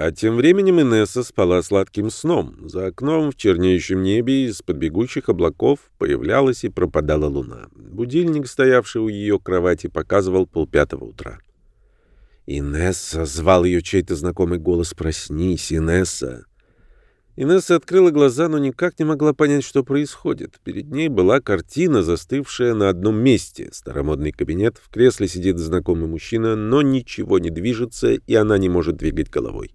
А тем временем Инесса спала сладким сном. За окном в чернеющем небе из-под бегущих облаков появлялась и пропадала луна. Будильник, стоявший у ее кровати, показывал полпятого утра. «Инесса!» — звал ее чей-то знакомый голос. «Проснись, Инесса!» Инесса открыла глаза, но никак не могла понять, что происходит. Перед ней была картина, застывшая на одном месте. Старомодный кабинет, в кресле сидит знакомый мужчина, но ничего не движется, и она не может двигать головой.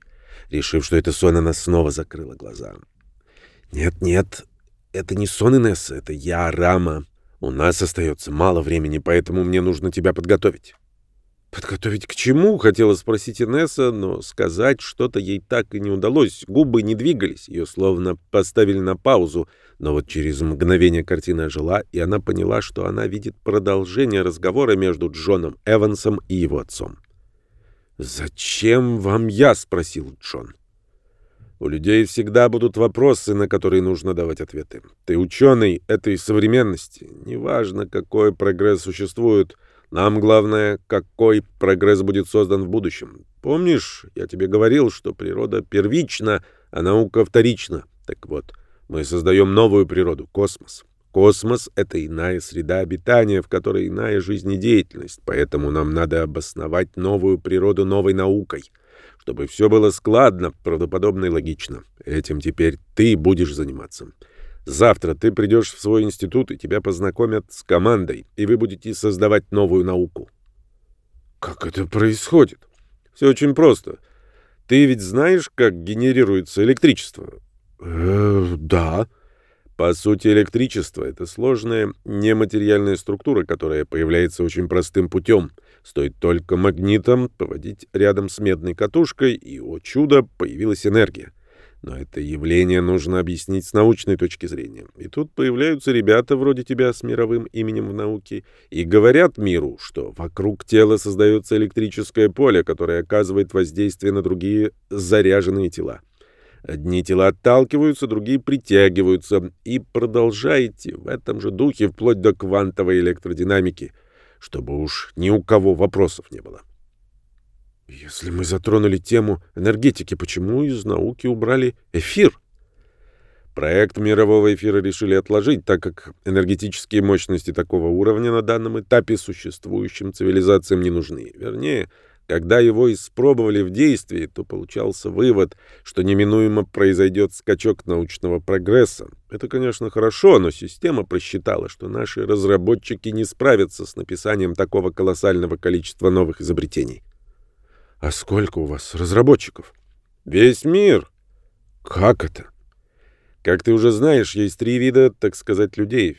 Решив, что это сон, она снова закрыла глаза. «Нет, нет, это не сон, Инесса, это я, Рама. У нас остается мало времени, поэтому мне нужно тебя подготовить». «Подготовить к чему?» — хотела спросить Инесса, но сказать что-то ей так и не удалось. Губы не двигались, ее словно поставили на паузу. Но вот через мгновение картина ожила, и она поняла, что она видит продолжение разговора между Джоном Эвансом и его отцом. «Зачем вам я?» — спросил Джон. У людей всегда будут вопросы, на которые нужно давать ответы. Ты ученый этой современности. Неважно, какой прогресс существует — нам главное, какой прогресс будет создан в будущем. Помнишь, я тебе говорил, что природа первична, а наука вторична. Так вот, мы создаем новую природу — космос. Космос — это иная среда обитания, в которой иная жизнедеятельность, поэтому нам надо обосновать новую природу новой наукой, чтобы все было складно, правдоподобно и логично. Этим теперь ты будешь заниматься. Завтра ты придешь в свой институт, и тебя познакомят с командой, и вы будете создавать новую науку. Как это происходит? Все очень просто. Ты ведь знаешь, как генерируется электричество? Э, да. По сути, электричество — это сложная нематериальная структура, которая появляется очень простым путем. Стоит только магнитом поводить рядом с медной катушкой, и, о чудо, появилась энергия. Но это явление нужно объяснить с научной точки зрения. И тут появляются ребята вроде тебя с мировым именем в науке и говорят миру, что вокруг тела создается электрическое поле, которое оказывает воздействие на другие заряженные тела. Одни тела отталкиваются, другие притягиваются. И продолжайте в этом же духе вплоть до квантовой электродинамики, чтобы уж ни у кого вопросов не было. Если мы затронули тему энергетики, почему из науки убрали эфир? Проект мирового эфира решили отложить, так как энергетические мощности такого уровня на данном этапе существующим цивилизациям не нужны. Вернее, когда его испробовали в действии, то получался вывод, что неминуемо произойдет скачок научного прогресса. Это, конечно, хорошо, но система просчитала, что наши разработчики не справятся с написанием такого колоссального количества новых изобретений. А сколько у вас разработчиков? Весь мир. Как это? Как ты уже знаешь, есть три вида, так сказать, людей.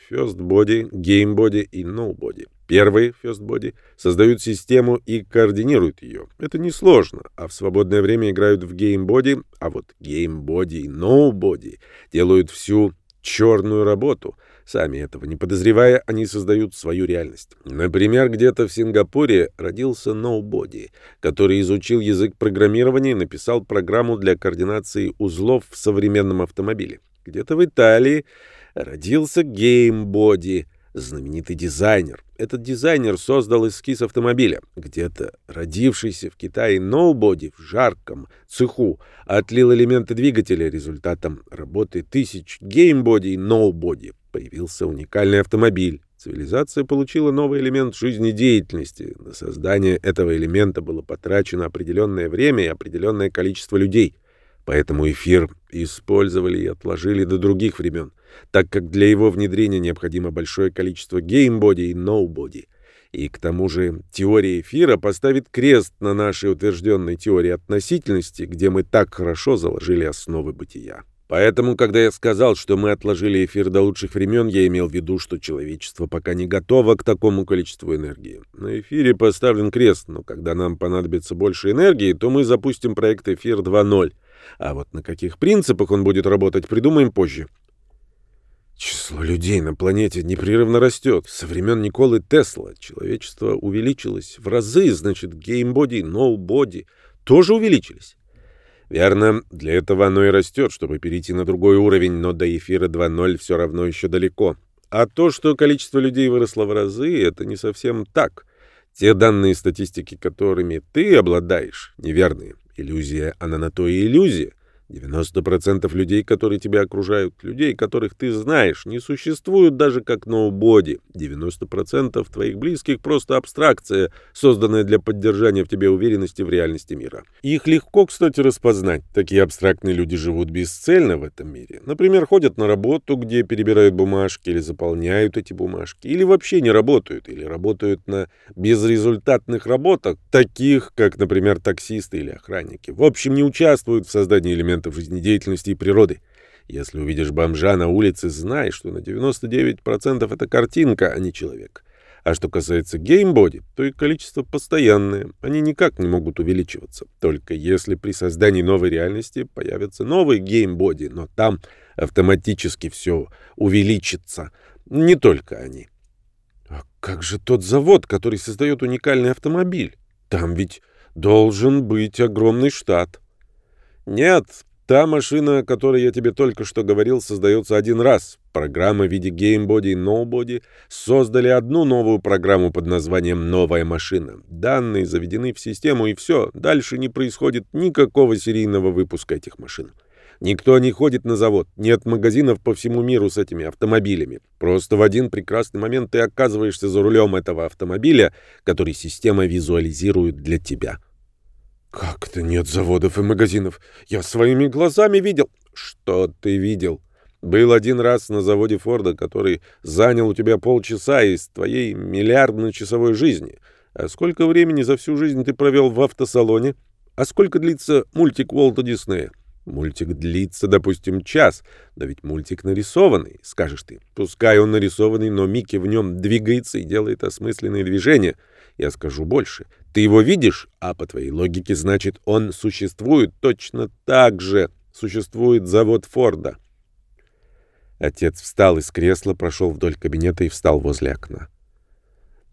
Game Body и Body. Первые, Body, создают систему и координируют ее. Это несложно, а в свободное время играют в Body, а вот Body и Body делают всю черную работу — Сами этого не подозревая, они создают свою реальность. Например, где-то в Сингапуре родился Nobody, который изучил язык программирования и написал программу для координации узлов в современном автомобиле. Где-то в Италии родился Gamebody, знаменитый дизайнер. Этот дизайнер создал эскиз автомобиля. Где-то родившийся в Китае Nobody в жарком цеху отлил элементы двигателя результатом работы тысяч Gamebody и Nobody появился уникальный автомобиль. Цивилизация получила новый элемент жизнедеятельности. На создание этого элемента было потрачено определенное время и определенное количество людей. Поэтому эфир использовали и отложили до других времен, так как для его внедрения необходимо большое количество геймбоди и ноубоди. И к тому же теория эфира поставит крест на нашей утвержденной теории относительности, где мы так хорошо заложили основы бытия. Поэтому, когда я сказал, что мы отложили эфир до лучших времен, я имел в виду, что человечество пока не готово к такому количеству энергии. На эфире поставлен крест, но когда нам понадобится больше энергии, то мы запустим проект «Эфир 2.0». А вот на каких принципах он будет работать, придумаем позже. Число людей на планете непрерывно растет. Со времен Николы Тесла человечество увеличилось в разы, значит, геймбоди, ноубоди тоже увеличились. Верно, для этого оно и растет, чтобы перейти на другой уровень, но до эфира 2.0 все равно еще далеко. А то, что количество людей выросло в разы, это не совсем так. Те данные статистики, которыми ты обладаешь, неверные. Иллюзия, она на то и иллюзия. 90% людей, которые тебя окружают, людей, которых ты знаешь, не существуют даже как ноубоди. 90% твоих близких — просто абстракция, созданная для поддержания в тебе уверенности в реальности мира. Их легко, кстати, распознать. Такие абстрактные люди живут бесцельно в этом мире. Например, ходят на работу, где перебирают бумажки или заполняют эти бумажки, или вообще не работают, или работают на безрезультатных работах, таких, как, например, таксисты или охранники. В общем, не участвуют в создании элементов элементов жизнедеятельности и природы. Если увидишь бомжа на улице, знай, что на 99% это картинка, а не человек. А что касается геймбоди, то их количество постоянное, они никак не могут увеличиваться. Только если при создании новой реальности появятся новые геймбоди, но там автоматически все увеличится. Не только они. А как же тот завод, который создает уникальный автомобиль? Там ведь должен быть огромный штат. Нет, та машина, о которой я тебе только что говорил, создается один раз. Программы в виде GameBody и NoBody создали одну новую программу под названием «Новая машина». Данные заведены в систему, и все. Дальше не происходит никакого серийного выпуска этих машин. Никто не ходит на завод, нет магазинов по всему миру с этими автомобилями. Просто в один прекрасный момент ты оказываешься за рулем этого автомобиля, который система визуализирует для тебя. «Как это нет заводов и магазинов? Я своими глазами видел». «Что ты видел?» «Был один раз на заводе Форда, который занял у тебя полчаса из твоей миллиардной часовой жизни. А сколько времени за всю жизнь ты провел в автосалоне? А сколько длится мультик Уолта Диснея?» Мультик длится, допустим, час, но ведь мультик нарисованный, скажешь ты. Пускай он нарисованный, но Микки в нем двигается и делает осмысленные движения. Я скажу больше. Ты его видишь, а по твоей логике, значит, он существует точно так же. Существует завод Форда. Отец встал из кресла, прошел вдоль кабинета и встал возле окна.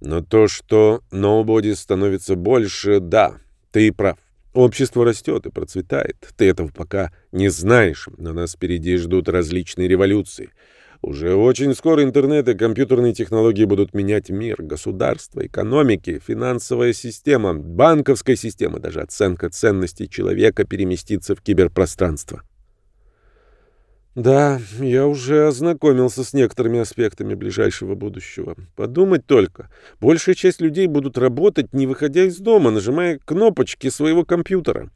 Но то, что ноубоди становится больше, да, ты прав. Общество растет и процветает. Ты этого пока не знаешь, но нас впереди ждут различные революции — уже очень скоро интернет и компьютерные технологии будут менять мир, государство, экономики, финансовая система, банковская система, даже оценка ценностей человека переместится в киберпространство. Да, я уже ознакомился с некоторыми аспектами ближайшего будущего. Подумать только. Большая часть людей будут работать, не выходя из дома, нажимая кнопочки своего компьютера.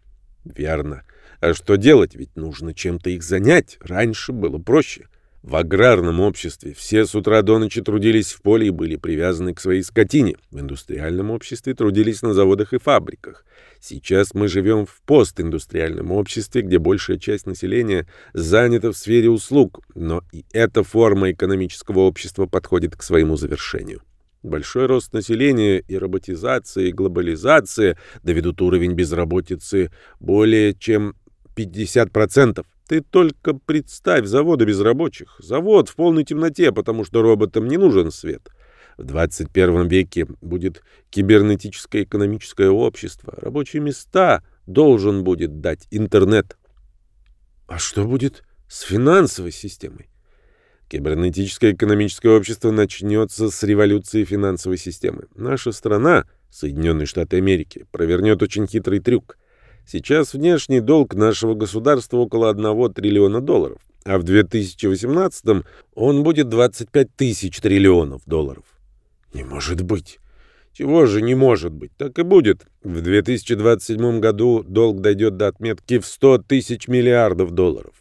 Верно. А что делать? Ведь нужно чем-то их занять. Раньше было проще. В аграрном обществе все с утра до ночи трудились в поле и были привязаны к своей скотине. В индустриальном обществе трудились на заводах и фабриках. Сейчас мы живем в постиндустриальном обществе, где большая часть населения занята в сфере услуг, но и эта форма экономического общества подходит к своему завершению. Большой рост населения и роботизация, и глобализация доведут уровень безработицы более чем 50%. Ты только представь заводы без рабочих. Завод в полной темноте, потому что роботам не нужен свет. В 21 веке будет кибернетическое экономическое общество. Рабочие места должен будет дать интернет. А что будет с финансовой системой? Кибернетическое экономическое общество начнется с революции финансовой системы. Наша страна, Соединенные Штаты Америки, провернет очень хитрый трюк – Сейчас внешний долг нашего государства около 1 триллиона долларов, а в 2018 он будет 25 тысяч триллионов долларов. Не может быть. Чего же не может быть? Так и будет. В 2027 году долг дойдет до отметки в 100 тысяч миллиардов долларов.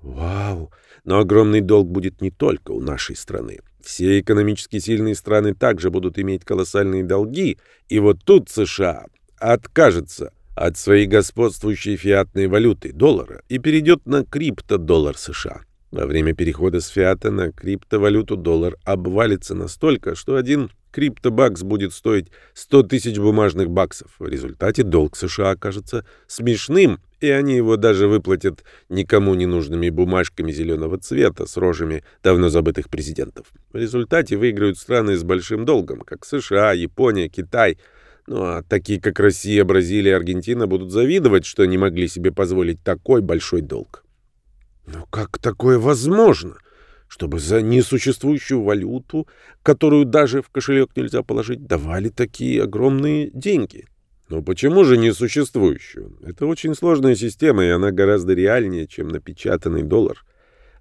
Вау! Но огромный долг будет не только у нашей страны. Все экономически сильные страны также будут иметь колоссальные долги, и вот тут США откажется от своей господствующей фиатной валюты, доллара, и перейдет на криптодоллар США. Во время перехода с фиата на криптовалюту доллар обвалится настолько, что один криптобакс будет стоить 100 тысяч бумажных баксов. В результате долг США окажется смешным, и они его даже выплатят никому не нужными бумажками зеленого цвета с рожами давно забытых президентов. В результате выиграют страны с большим долгом, как США, Япония, Китай – ну а такие, как Россия, Бразилия Аргентина, будут завидовать, что не могли себе позволить такой большой долг. Но как такое возможно? Чтобы за несуществующую валюту, которую даже в кошелек нельзя положить, давали такие огромные деньги. Но почему же не существующую? Это очень сложная система, и она гораздо реальнее, чем напечатанный доллар.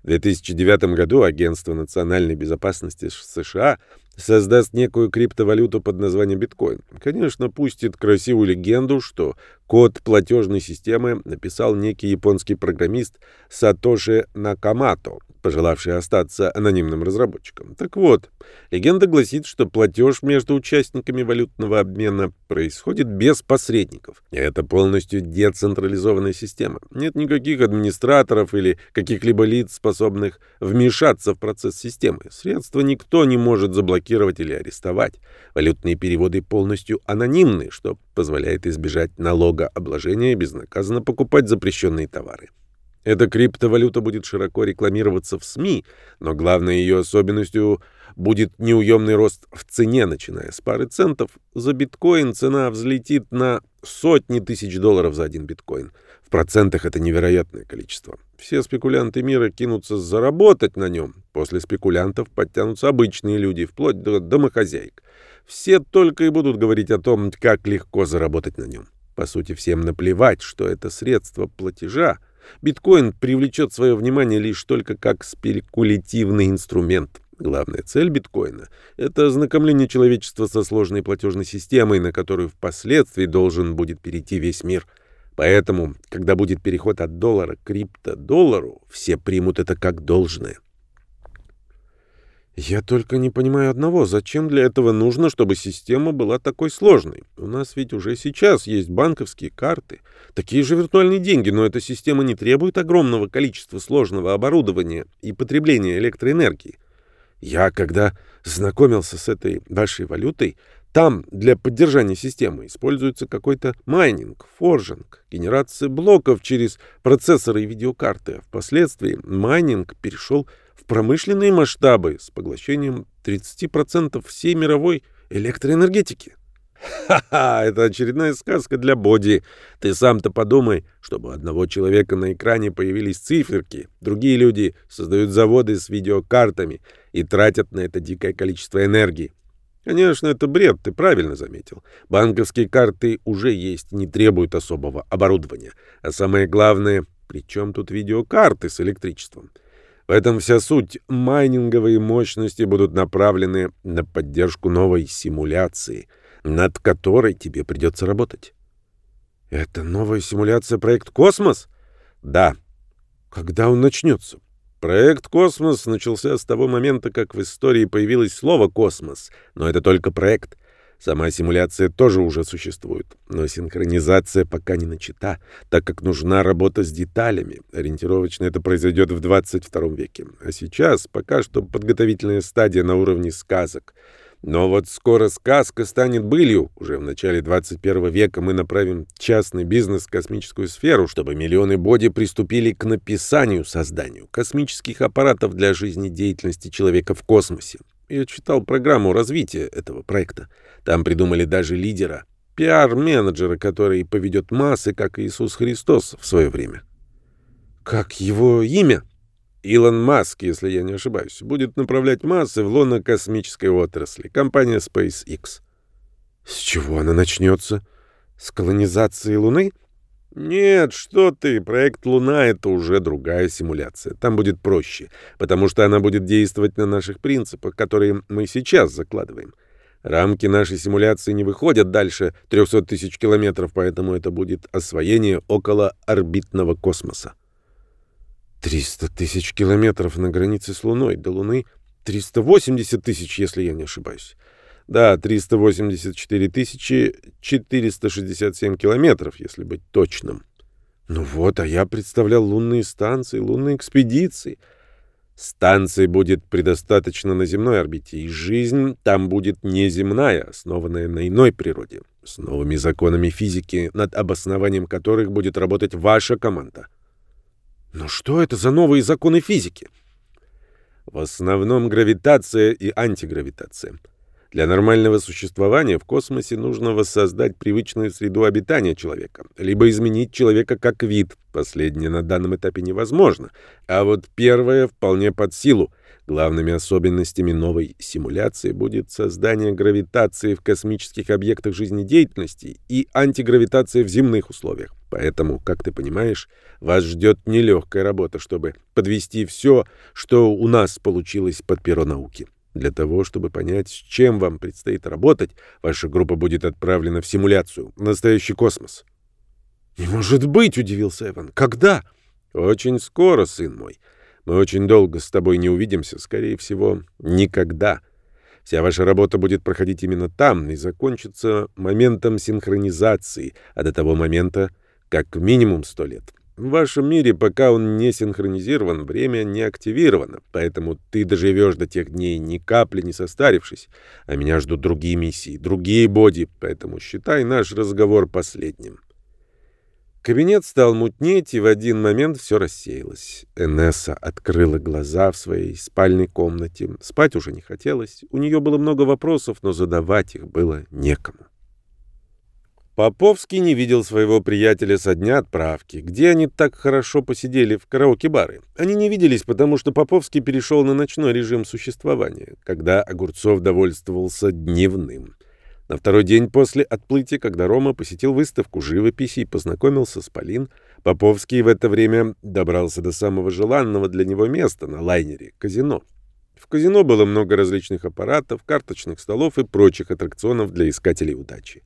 В 2009 году Агентство национальной безопасности США создаст некую криптовалюту под названием биткоин. Конечно, пустит красивую легенду, что код платежной системы написал некий японский программист Сатоши Накамото, пожелавший остаться анонимным разработчиком. Так вот, легенда гласит, что платеж между участниками валютного обмена происходит без посредников. Это полностью децентрализованная система. Нет никаких администраторов или каких-либо лиц, способных вмешаться в процесс системы. Средства никто не может заблокировать или арестовать. Валютные переводы полностью анонимны, что позволяет избежать налогообложения и безнаказанно покупать запрещенные товары. Эта криптовалюта будет широко рекламироваться в СМИ, но главной ее особенностью будет неуемный рост в цене, начиная с пары центов. За биткоин цена взлетит на сотни тысяч долларов за один биткоин. В процентах это невероятное количество. Все спекулянты мира кинутся заработать на нем. После спекулянтов подтянутся обычные люди, вплоть до домохозяек. Все только и будут говорить о том, как легко заработать на нем. По сути, всем наплевать, что это средство платежа, Биткоин привлечет свое внимание лишь только как спекулятивный инструмент. Главная цель биткоина — это ознакомление человечества со сложной платежной системой, на которую впоследствии должен будет перейти весь мир. Поэтому, когда будет переход от доллара к криптодоллару, все примут это как должное. Я только не понимаю одного, зачем для этого нужно, чтобы система была такой сложной? У нас ведь уже сейчас есть банковские карты, такие же виртуальные деньги, но эта система не требует огромного количества сложного оборудования и потребления электроэнергии. Я, когда знакомился с этой вашей валютой, там для поддержания системы используется какой-то майнинг, форжинг, генерация блоков через процессоры и видеокарты. А впоследствии майнинг перешел промышленные масштабы с поглощением 30% всей мировой электроэнергетики. Ха-ха, это очередная сказка для Боди. Ты сам-то подумай, чтобы у одного человека на экране появились циферки. Другие люди создают заводы с видеокартами и тратят на это дикое количество энергии. Конечно, это бред, ты правильно заметил. Банковские карты уже есть, не требуют особого оборудования. А самое главное, при чем тут видеокарты с электричеством? В этом вся суть. Майнинговые мощности будут направлены на поддержку новой симуляции, над которой тебе придется работать. Это новая симуляция проект «Космос»? Да. Когда он начнется? Проект «Космос» начался с того момента, как в истории появилось слово «космос», но это только проект. Сама симуляция тоже уже существует, но синхронизация пока не начата, так как нужна работа с деталями. Ориентировочно это произойдет в 22 веке. А сейчас пока что подготовительная стадия на уровне сказок. Но вот скоро сказка станет былью. Уже в начале 21 века мы направим частный бизнес в космическую сферу, чтобы миллионы боди приступили к написанию, созданию космических аппаратов для жизнедеятельности человека в космосе. Я читал программу развития этого проекта. Там придумали даже лидера, пиар-менеджера, который поведет массы, как Иисус Христос в свое время. Как его имя? Илон Маск, если я не ошибаюсь, будет направлять массы в лоно космической отрасли. Компания SpaceX. С чего она начнется? С колонизации Луны? Нет, что ты, проект «Луна» — это уже другая симуляция. Там будет проще, потому что она будет действовать на наших принципах, которые мы сейчас закладываем. Рамки нашей симуляции не выходят дальше 300 тысяч километров, поэтому это будет освоение около орбитного космоса. 300 тысяч километров на границе с Луной. До Луны 380 тысяч, если я не ошибаюсь. Да, 384 тысячи 467 километров, если быть точным. Ну вот, а я представлял лунные станции, лунные экспедиции — Станций будет предостаточно на земной орбите, и жизнь там будет неземная, основанная на иной природе, с новыми законами физики, над обоснованием которых будет работать ваша команда. Но что это за новые законы физики? В основном гравитация и антигравитация. Для нормального существования в космосе нужно воссоздать привычную среду обитания человека, либо изменить человека как вид. Последнее на данном этапе невозможно. А вот первое вполне под силу. Главными особенностями новой симуляции будет создание гравитации в космических объектах жизнедеятельности и антигравитация в земных условиях. Поэтому, как ты понимаешь, вас ждет нелегкая работа, чтобы подвести все, что у нас получилось под перо науки. Для того, чтобы понять, с чем вам предстоит работать, ваша группа будет отправлена в симуляцию, в настоящий космос. «Не может быть!» — удивился Эван. «Когда?» «Очень скоро, сын мой. Мы очень долго с тобой не увидимся, скорее всего, никогда. Вся ваша работа будет проходить именно там и закончится моментом синхронизации, а до того момента как минимум сто лет. В вашем мире, пока он не синхронизирован, время не активировано, поэтому ты доживешь до тех дней ни капли не состарившись, а меня ждут другие миссии, другие боди, поэтому считай наш разговор последним. Кабинет стал мутнеть, и в один момент все рассеялось. Энесса открыла глаза в своей спальной комнате. Спать уже не хотелось. У нее было много вопросов, но задавать их было некому. Поповский не видел своего приятеля со дня отправки. Где они так хорошо посидели в караоке-бары? Они не виделись, потому что Поповский перешел на ночной режим существования, когда Огурцов довольствовался дневным. На второй день после отплытия, когда Рома посетил выставку живописи и познакомился с Полин, Поповский в это время добрался до самого желанного для него места на лайнере — казино. В казино было много различных аппаратов, карточных столов и прочих аттракционов для искателей удачи.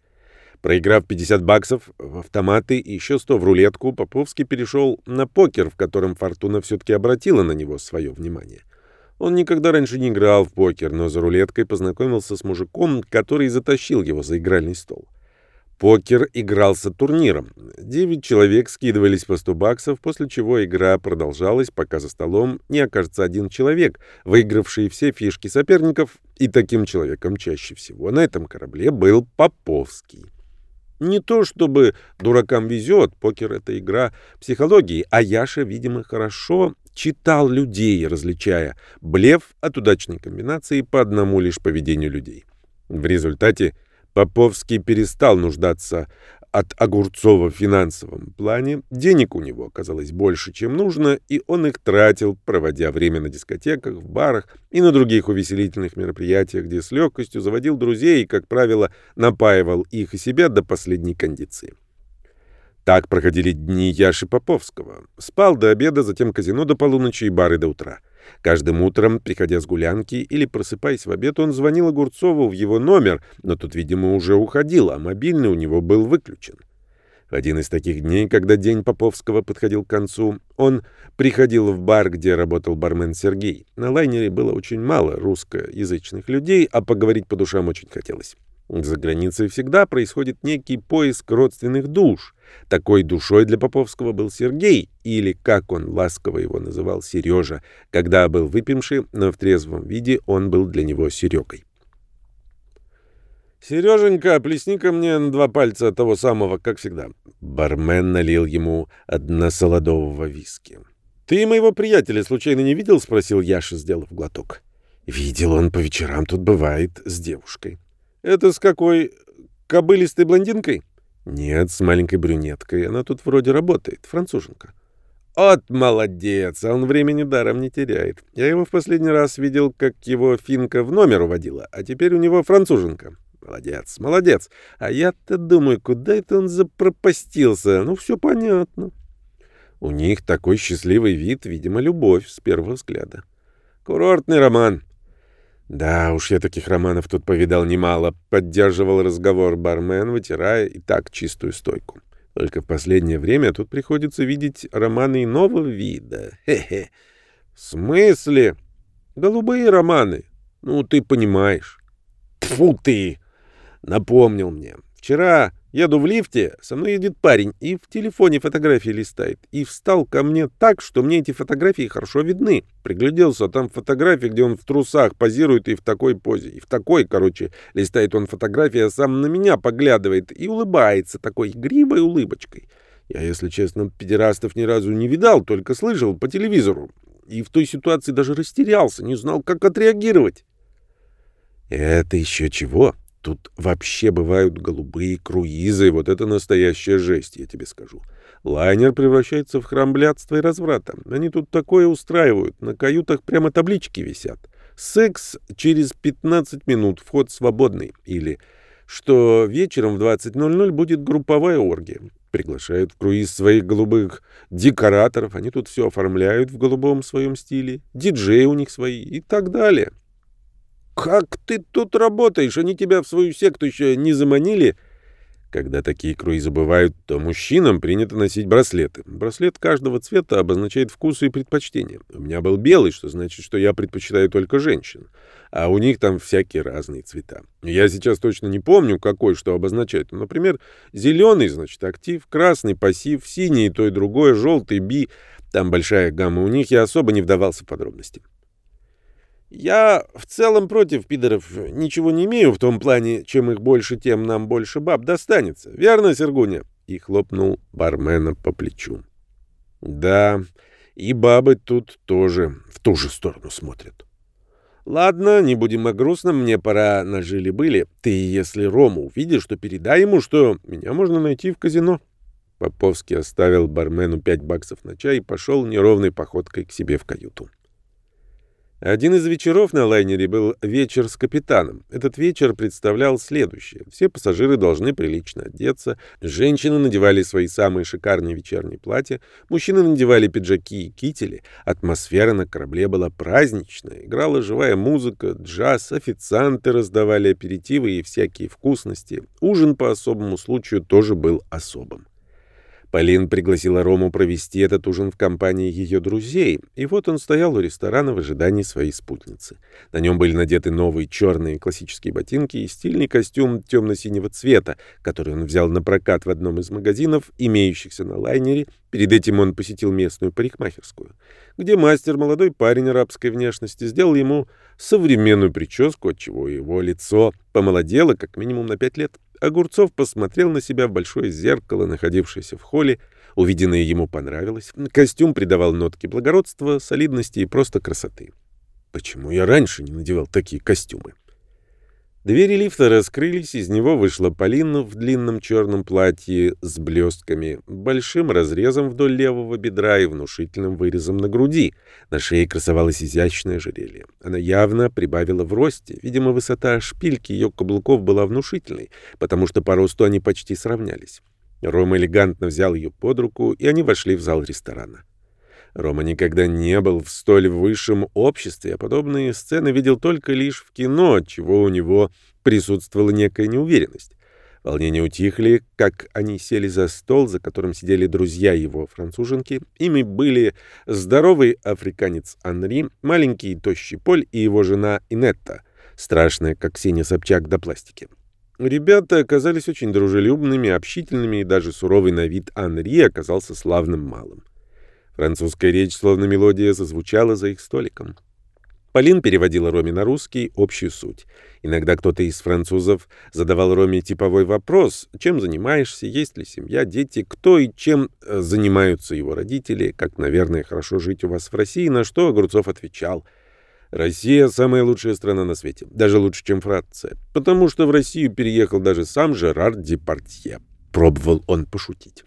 Проиграв 50 баксов в автоматы и еще 100 в рулетку, Поповский перешел на покер, в котором Фортуна все-таки обратила на него свое внимание — он никогда раньше не играл в покер, но за рулеткой познакомился с мужиком, который затащил его за игральный стол. Покер игрался турниром. Девять человек скидывались по 100 баксов, после чего игра продолжалась, пока за столом не окажется один человек, выигравший все фишки соперников, и таким человеком чаще всего на этом корабле был Поповский. Не то чтобы дуракам везет, покер — это игра психологии, а Яша, видимо, хорошо читал людей, различая блеф от удачной комбинации по одному лишь поведению людей. В результате Поповский перестал нуждаться от Огурцова в финансовом плане, денег у него оказалось больше, чем нужно, и он их тратил, проводя время на дискотеках, в барах и на других увеселительных мероприятиях, где с легкостью заводил друзей и, как правило, напаивал их и себя до последней кондиции. Так проходили дни Яши Поповского. Спал до обеда, затем казино до полуночи и бары до утра. Каждым утром, приходя с гулянки или просыпаясь в обед, он звонил Огурцову в его номер, но тот, видимо, уже уходил, а мобильный у него был выключен. В один из таких дней, когда день Поповского подходил к концу, он приходил в бар, где работал бармен Сергей. На лайнере было очень мало русскоязычных людей, а поговорить по душам очень хотелось. За границей всегда происходит некий поиск родственных душ. Такой душой для Поповского был Сергей, или, как он ласково его называл, Сережа. Когда был выпивший, но в трезвом виде он был для него Серегой. «Сереженька, плесни-ка мне на два пальца того самого, как всегда». Бармен налил ему односолодового виски. «Ты моего приятеля случайно не видел?» — спросил Яша, сделав глоток. «Видел он по вечерам, тут бывает, с девушкой». «Это с какой? Кобылистой блондинкой?» «Нет, с маленькой брюнеткой. Она тут вроде работает, француженка». «От молодец! А он времени даром не теряет. Я его в последний раз видел, как его финка в номер уводила, а теперь у него француженка. Молодец, молодец. А я-то думаю, куда это он запропастился? Ну, все понятно». У них такой счастливый вид, видимо, любовь с первого взгляда. «Курортный роман. «Да уж, я таких романов тут повидал немало», — поддерживал разговор бармен, вытирая и так чистую стойку. «Только в последнее время тут приходится видеть романы иного вида. Хе-хе». «В смысле?» «Голубые романы. Ну, ты понимаешь». «Тьфу ты!» — напомнил мне. «Вчера Еду в лифте, со мной едет парень и в телефоне фотографии листает. И встал ко мне так, что мне эти фотографии хорошо видны. Пригляделся, а там фотографии, где он в трусах позирует и в такой позе. И в такой, короче, листает он фотографии, а сам на меня поглядывает и улыбается такой игривой улыбочкой. Я, если честно, педерастов ни разу не видал, только слышал по телевизору. И в той ситуации даже растерялся, не знал, как отреагировать. «Это еще чего?» Тут вообще бывают голубые круизы, вот это настоящая жесть, я тебе скажу. Лайнер превращается в храм блядства и разврата. Они тут такое устраивают. На каютах прямо таблички висят. Секс через 15 минут, вход свободный. Или что вечером в 20.00 будет групповая оргия. Приглашают в круиз своих голубых декораторов. Они тут все оформляют в голубом своем стиле. Диджеи у них свои и так далее. «Как ты тут работаешь? Они тебя в свою секту еще не заманили?» Когда такие круизы бывают, то мужчинам принято носить браслеты. Браслет каждого цвета обозначает вкусы и предпочтения. У меня был белый, что значит, что я предпочитаю только женщин. А у них там всякие разные цвета. Я сейчас точно не помню, какой что обозначает. Например, зеленый, значит, актив, красный, пассив, синий, то и другое, желтый, би. Там большая гамма у них, я особо не вдавался в подробности. Я в целом против пидоров ничего не имею в том плане, чем их больше, тем нам больше баб достанется. Верно, Сергуня?» И хлопнул бармена по плечу. «Да, и бабы тут тоже в ту же сторону смотрят». «Ладно, не будем о грустном, мне пора на жили-были. Ты, если Рому увидишь, то передай ему, что меня можно найти в казино». Поповский оставил бармену пять баксов на чай и пошел неровной походкой к себе в каюту. Один из вечеров на лайнере был вечер с капитаном. Этот вечер представлял следующее. Все пассажиры должны прилично одеться, женщины надевали свои самые шикарные вечерние платья, мужчины надевали пиджаки и кители. Атмосфера на корабле была праздничная, играла живая музыка, джаз, официанты раздавали аперитивы и всякие вкусности. Ужин по особому случаю тоже был особым. Полин пригласила Рому провести этот ужин в компании ее друзей, и вот он стоял у ресторана в ожидании своей спутницы. На нем были надеты новые черные классические ботинки и стильный костюм темно-синего цвета, который он взял на прокат в одном из магазинов, имеющихся на лайнере. Перед этим он посетил местную парикмахерскую, где мастер, молодой парень арабской внешности, сделал ему современную прическу, отчего его лицо помолодело как минимум на пять лет. Огурцов посмотрел на себя в большое зеркало, находившееся в холле. Увиденное ему понравилось. Костюм придавал нотки благородства, солидности и просто красоты. Почему я раньше не надевал такие костюмы? Двери лифта раскрылись, из него вышла Полина в длинном черном платье с блестками, большим разрезом вдоль левого бедра и внушительным вырезом на груди. На шее красовалось изящное ожерелье. Она явно прибавила в росте. Видимо, высота шпильки ее каблуков была внушительной, потому что по росту они почти сравнялись. Рома элегантно взял ее под руку, и они вошли в зал ресторана. Рома никогда не был в столь высшем обществе, а подобные сцены видел только лишь в кино, чего у него присутствовала некая неуверенность. Волнения утихли, как они сели за стол, за которым сидели друзья его, француженки. Ими были здоровый африканец Анри, маленький тощий Поль и его жена Инетта, страшная, как Ксения Собчак до пластики. Ребята оказались очень дружелюбными, общительными, и даже суровый на вид Анри оказался славным малым. Французская речь, словно мелодия, зазвучала за их столиком. Полин переводила Роме на русский общую суть. Иногда кто-то из французов задавал Роме типовой вопрос, чем занимаешься, есть ли семья, дети, кто и чем э, занимаются его родители, как, наверное, хорошо жить у вас в России, на что Огурцов отвечал «Россия – самая лучшая страна на свете, даже лучше, чем Франция, потому что в Россию переехал даже сам Жерар Департье», – пробовал он пошутить.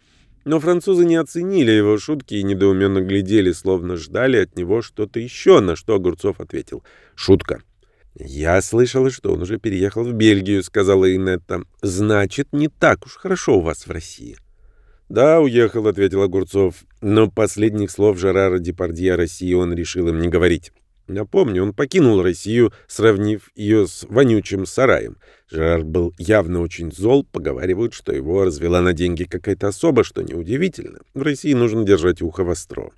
Но французы не оценили его шутки и недоуменно глядели, словно ждали от него что-то еще, на что Огурцов ответил. «Шутка». «Я слышала, что он уже переехал в Бельгию», — сказала Инетта. «Значит, не так уж хорошо у вас в России». «Да, уехал», — ответил Огурцов. Но последних слов Жерара Депардье о России он решил им не говорить. Напомню, он покинул Россию, сравнив ее с вонючим сараем. Жерар был явно очень зол, поговаривают, что его развела на деньги какая-то особа, что неудивительно. В России нужно держать ухо востро.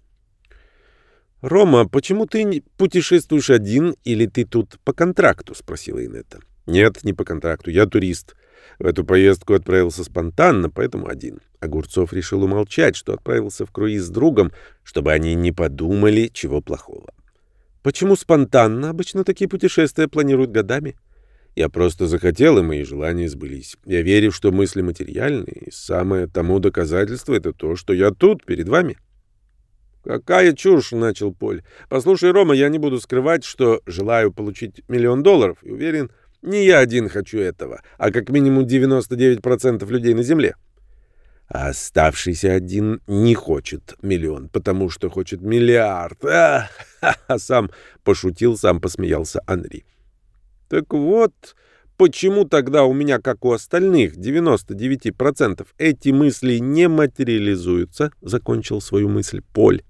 «Рома, почему ты путешествуешь один, или ты тут по контракту?» — спросила Инетта. «Нет, не по контракту, я турист. В эту поездку отправился спонтанно, поэтому один». Огурцов решил умолчать, что отправился в круиз с другом, чтобы они не подумали чего плохого. Почему спонтанно? Обычно такие путешествия планируют годами. Я просто захотел, и мои желания сбылись. Я верю, что мысли материальные, и самое тому доказательство — это то, что я тут, перед вами. «Какая чушь!» — начал Поль. «Послушай, Рома, я не буду скрывать, что желаю получить миллион долларов, и уверен, не я один хочу этого, а как минимум 99% людей на Земле». А оставшийся один не хочет миллион, потому что хочет миллиард. А, сам пошутил, сам посмеялся Анри. Так вот, почему тогда у меня, как у остальных, 99% эти мысли не материализуются, закончил свою мысль Поль.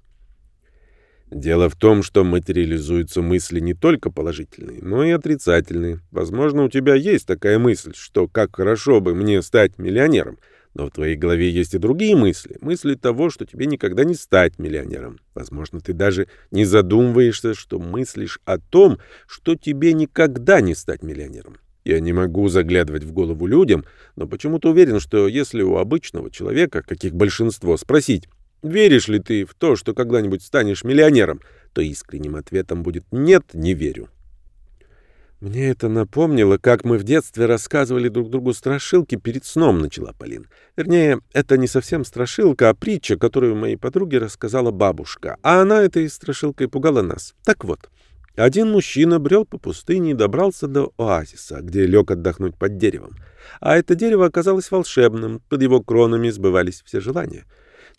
Дело в том, что материализуются мысли не только положительные, но и отрицательные. Возможно, у тебя есть такая мысль, что как хорошо бы мне стать миллионером, но в твоей голове есть и другие мысли, мысли того, что тебе никогда не стать миллионером. Возможно, ты даже не задумываешься, что мыслишь о том, что тебе никогда не стать миллионером. Я не могу заглядывать в голову людям, но почему-то уверен, что если у обычного человека, каких большинство, спросить, Веришь ли ты в то, что когда-нибудь станешь миллионером? То искренним ответом будет «нет, не верю». «Мне это напомнило, как мы в детстве рассказывали друг другу страшилки перед сном», — начала Полин. «Вернее, это не совсем страшилка, а притча, которую моей подруге рассказала бабушка. А она этой страшилкой пугала нас. Так вот, один мужчина брел по пустыне и добрался до оазиса, где лег отдохнуть под деревом. А это дерево оказалось волшебным, под его кронами сбывались все желания».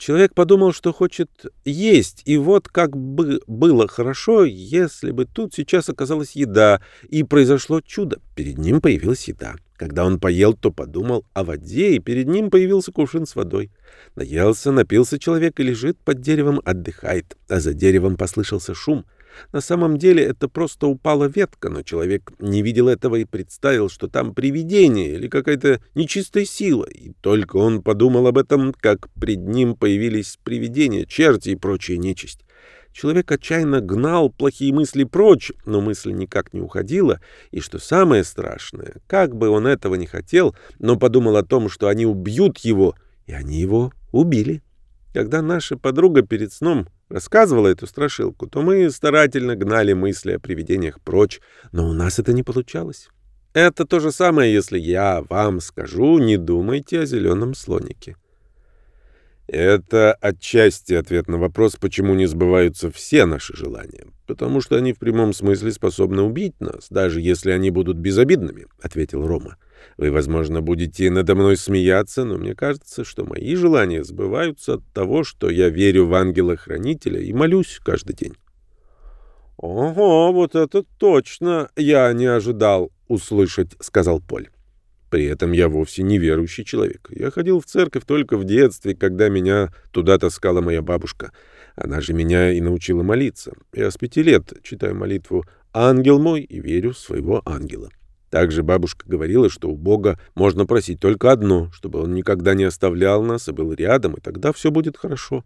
Человек подумал, что хочет есть, и вот как бы было хорошо, если бы тут сейчас оказалась еда, и произошло чудо. Перед ним появилась еда. Когда он поел, то подумал о воде, и перед ним появился кувшин с водой. Наелся, напился человек и лежит под деревом, отдыхает, а за деревом послышался шум — на самом деле это просто упала ветка, но человек не видел этого и представил, что там привидение или какая-то нечистая сила. И только он подумал об этом, как пред ним появились привидения, черти и прочая нечисть. Человек отчаянно гнал плохие мысли прочь, но мысль никак не уходила, и что самое страшное, как бы он этого не хотел, но подумал о том, что они убьют его, и они его убили. Когда наша подруга перед сном рассказывала эту страшилку, то мы старательно гнали мысли о привидениях прочь, но у нас это не получалось. Это то же самое, если я вам скажу, не думайте о зеленом слонике. Это отчасти ответ на вопрос, почему не сбываются все наши желания. Потому что они в прямом смысле способны убить нас, даже если они будут безобидными, — ответил Рома. Вы, возможно, будете надо мной смеяться, но мне кажется, что мои желания сбываются от того, что я верю в ангела-хранителя и молюсь каждый день. — Ого, вот это точно я не ожидал услышать, — сказал Поль. При этом я вовсе не верующий человек. Я ходил в церковь только в детстве, когда меня туда таскала моя бабушка. Она же меня и научила молиться. Я с пяти лет читаю молитву «Ангел мой» и верю в своего ангела. Также бабушка говорила, что у Бога можно просить только одно, чтобы Он никогда не оставлял нас и был рядом, и тогда все будет хорошо.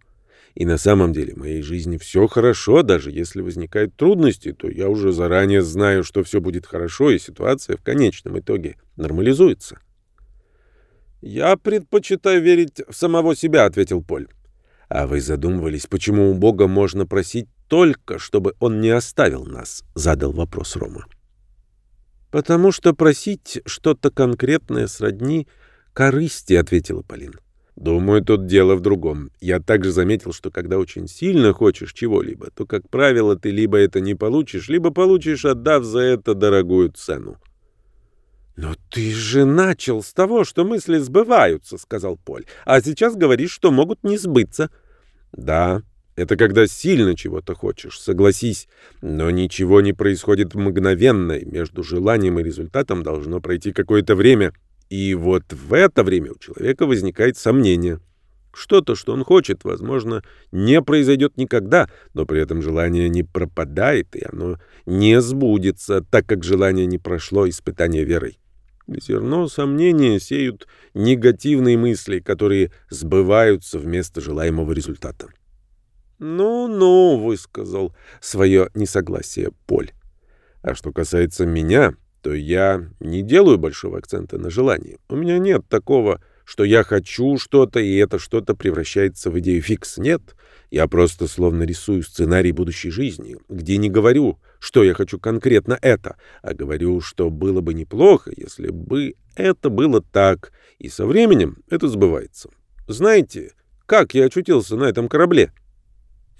И на самом деле в моей жизни все хорошо, даже если возникают трудности, то я уже заранее знаю, что все будет хорошо, и ситуация в конечном итоге нормализуется. «Я предпочитаю верить в самого себя», — ответил Поль. «А вы задумывались, почему у Бога можно просить только, чтобы Он не оставил нас?» — задал вопрос Рома. «Потому что просить что-то конкретное сродни корысти», — ответила Полина. «Думаю, тут дело в другом. Я также заметил, что когда очень сильно хочешь чего-либо, то, как правило, ты либо это не получишь, либо получишь, отдав за это дорогую цену». «Но ты же начал с того, что мысли сбываются», — сказал Поль. «А сейчас говоришь, что могут не сбыться». «Да, это когда сильно чего-то хочешь, согласись. Но ничего не происходит мгновенно, между желанием и результатом должно пройти какое-то время. И вот в это время у человека возникает сомнение. Что-то, что он хочет, возможно, не произойдет никогда, но при этом желание не пропадает, и оно не сбудется, так как желание не прошло испытание верой. Зерно сомнения сеют негативные мысли, которые сбываются вместо желаемого результата. «Ну-ну», — высказал свое несогласие Поль. «А что касается меня, то я не делаю большого акцента на желании. У меня нет такого, что я хочу что-то, и это что-то превращается в идею фикс. Нет, я просто словно рисую сценарий будущей жизни, где не говорю, что я хочу конкретно это, а говорю, что было бы неплохо, если бы это было так, и со временем это сбывается. Знаете, как я очутился на этом корабле?»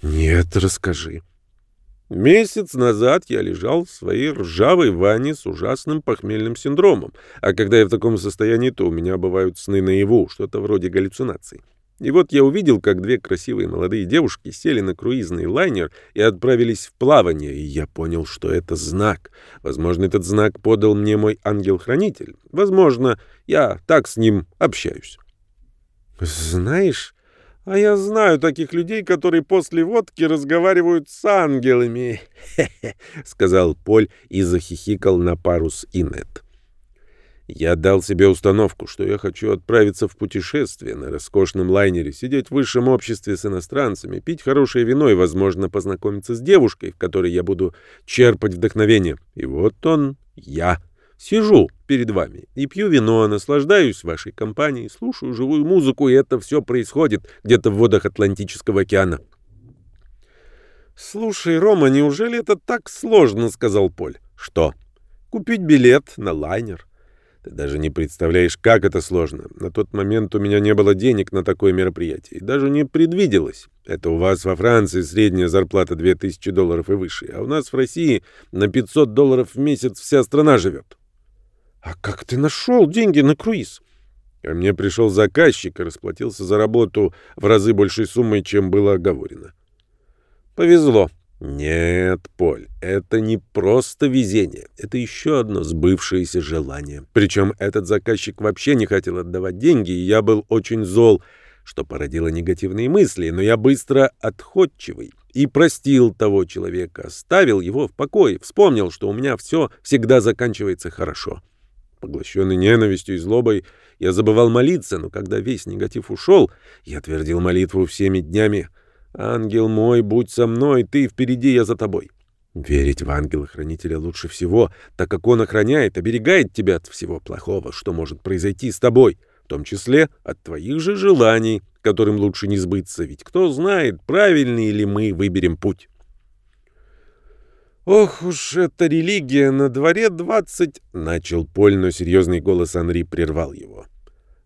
«Нет, расскажи». Месяц назад я лежал в своей ржавой ванне с ужасным похмельным синдромом, а когда я в таком состоянии, то у меня бывают сны наяву, что-то вроде галлюцинаций. И вот я увидел, как две красивые молодые девушки сели на круизный лайнер и отправились в плавание, и я понял, что это знак. Возможно, этот знак подал мне мой ангел-хранитель. Возможно, я так с ним общаюсь. Знаешь, а я знаю таких людей, которые после водки разговаривают с ангелами, — сказал Поль и захихикал на пару с Инет. Я дал себе установку, что я хочу отправиться в путешествие на роскошном лайнере, сидеть в высшем обществе с иностранцами, пить хорошее вино и, возможно, познакомиться с девушкой, в которой я буду черпать вдохновение. И вот он, я. Сижу перед вами и пью вино, наслаждаюсь вашей компанией, слушаю живую музыку, и это все происходит где-то в водах Атлантического океана. «Слушай, Рома, неужели это так сложно?» — сказал Поль. «Что?» «Купить билет на лайнер». Ты даже не представляешь, как это сложно. На тот момент у меня не было денег на такое мероприятие. И даже не предвиделось. Это у вас во Франции средняя зарплата 2000 долларов и выше. А у нас в России на 500 долларов в месяц вся страна живет. «А как ты нашел деньги на круиз?» Ко мне пришел заказчик и расплатился за работу в разы большей суммой, чем было оговорено. «Повезло». «Нет, Поль, это не просто везение. Это еще одно сбывшееся желание. Причем этот заказчик вообще не хотел отдавать деньги, и я был очень зол, что породило негативные мысли, но я быстро отходчивый и простил того человека, оставил его в покое, вспомнил, что у меня все всегда заканчивается хорошо». Поглощенный ненавистью и злобой, я забывал молиться, но когда весь негатив ушел, я твердил молитву всеми днями. «Ангел мой, будь со мной, ты впереди, я за тобой». Верить в ангела-хранителя лучше всего, так как он охраняет, оберегает тебя от всего плохого, что может произойти с тобой, в том числе от твоих же желаний, которым лучше не сбыться, ведь кто знает, правильный ли мы выберем путь. «Ох уж эта религия, на дворе двадцать...» — начал Поль, но серьезный голос Анри прервал его.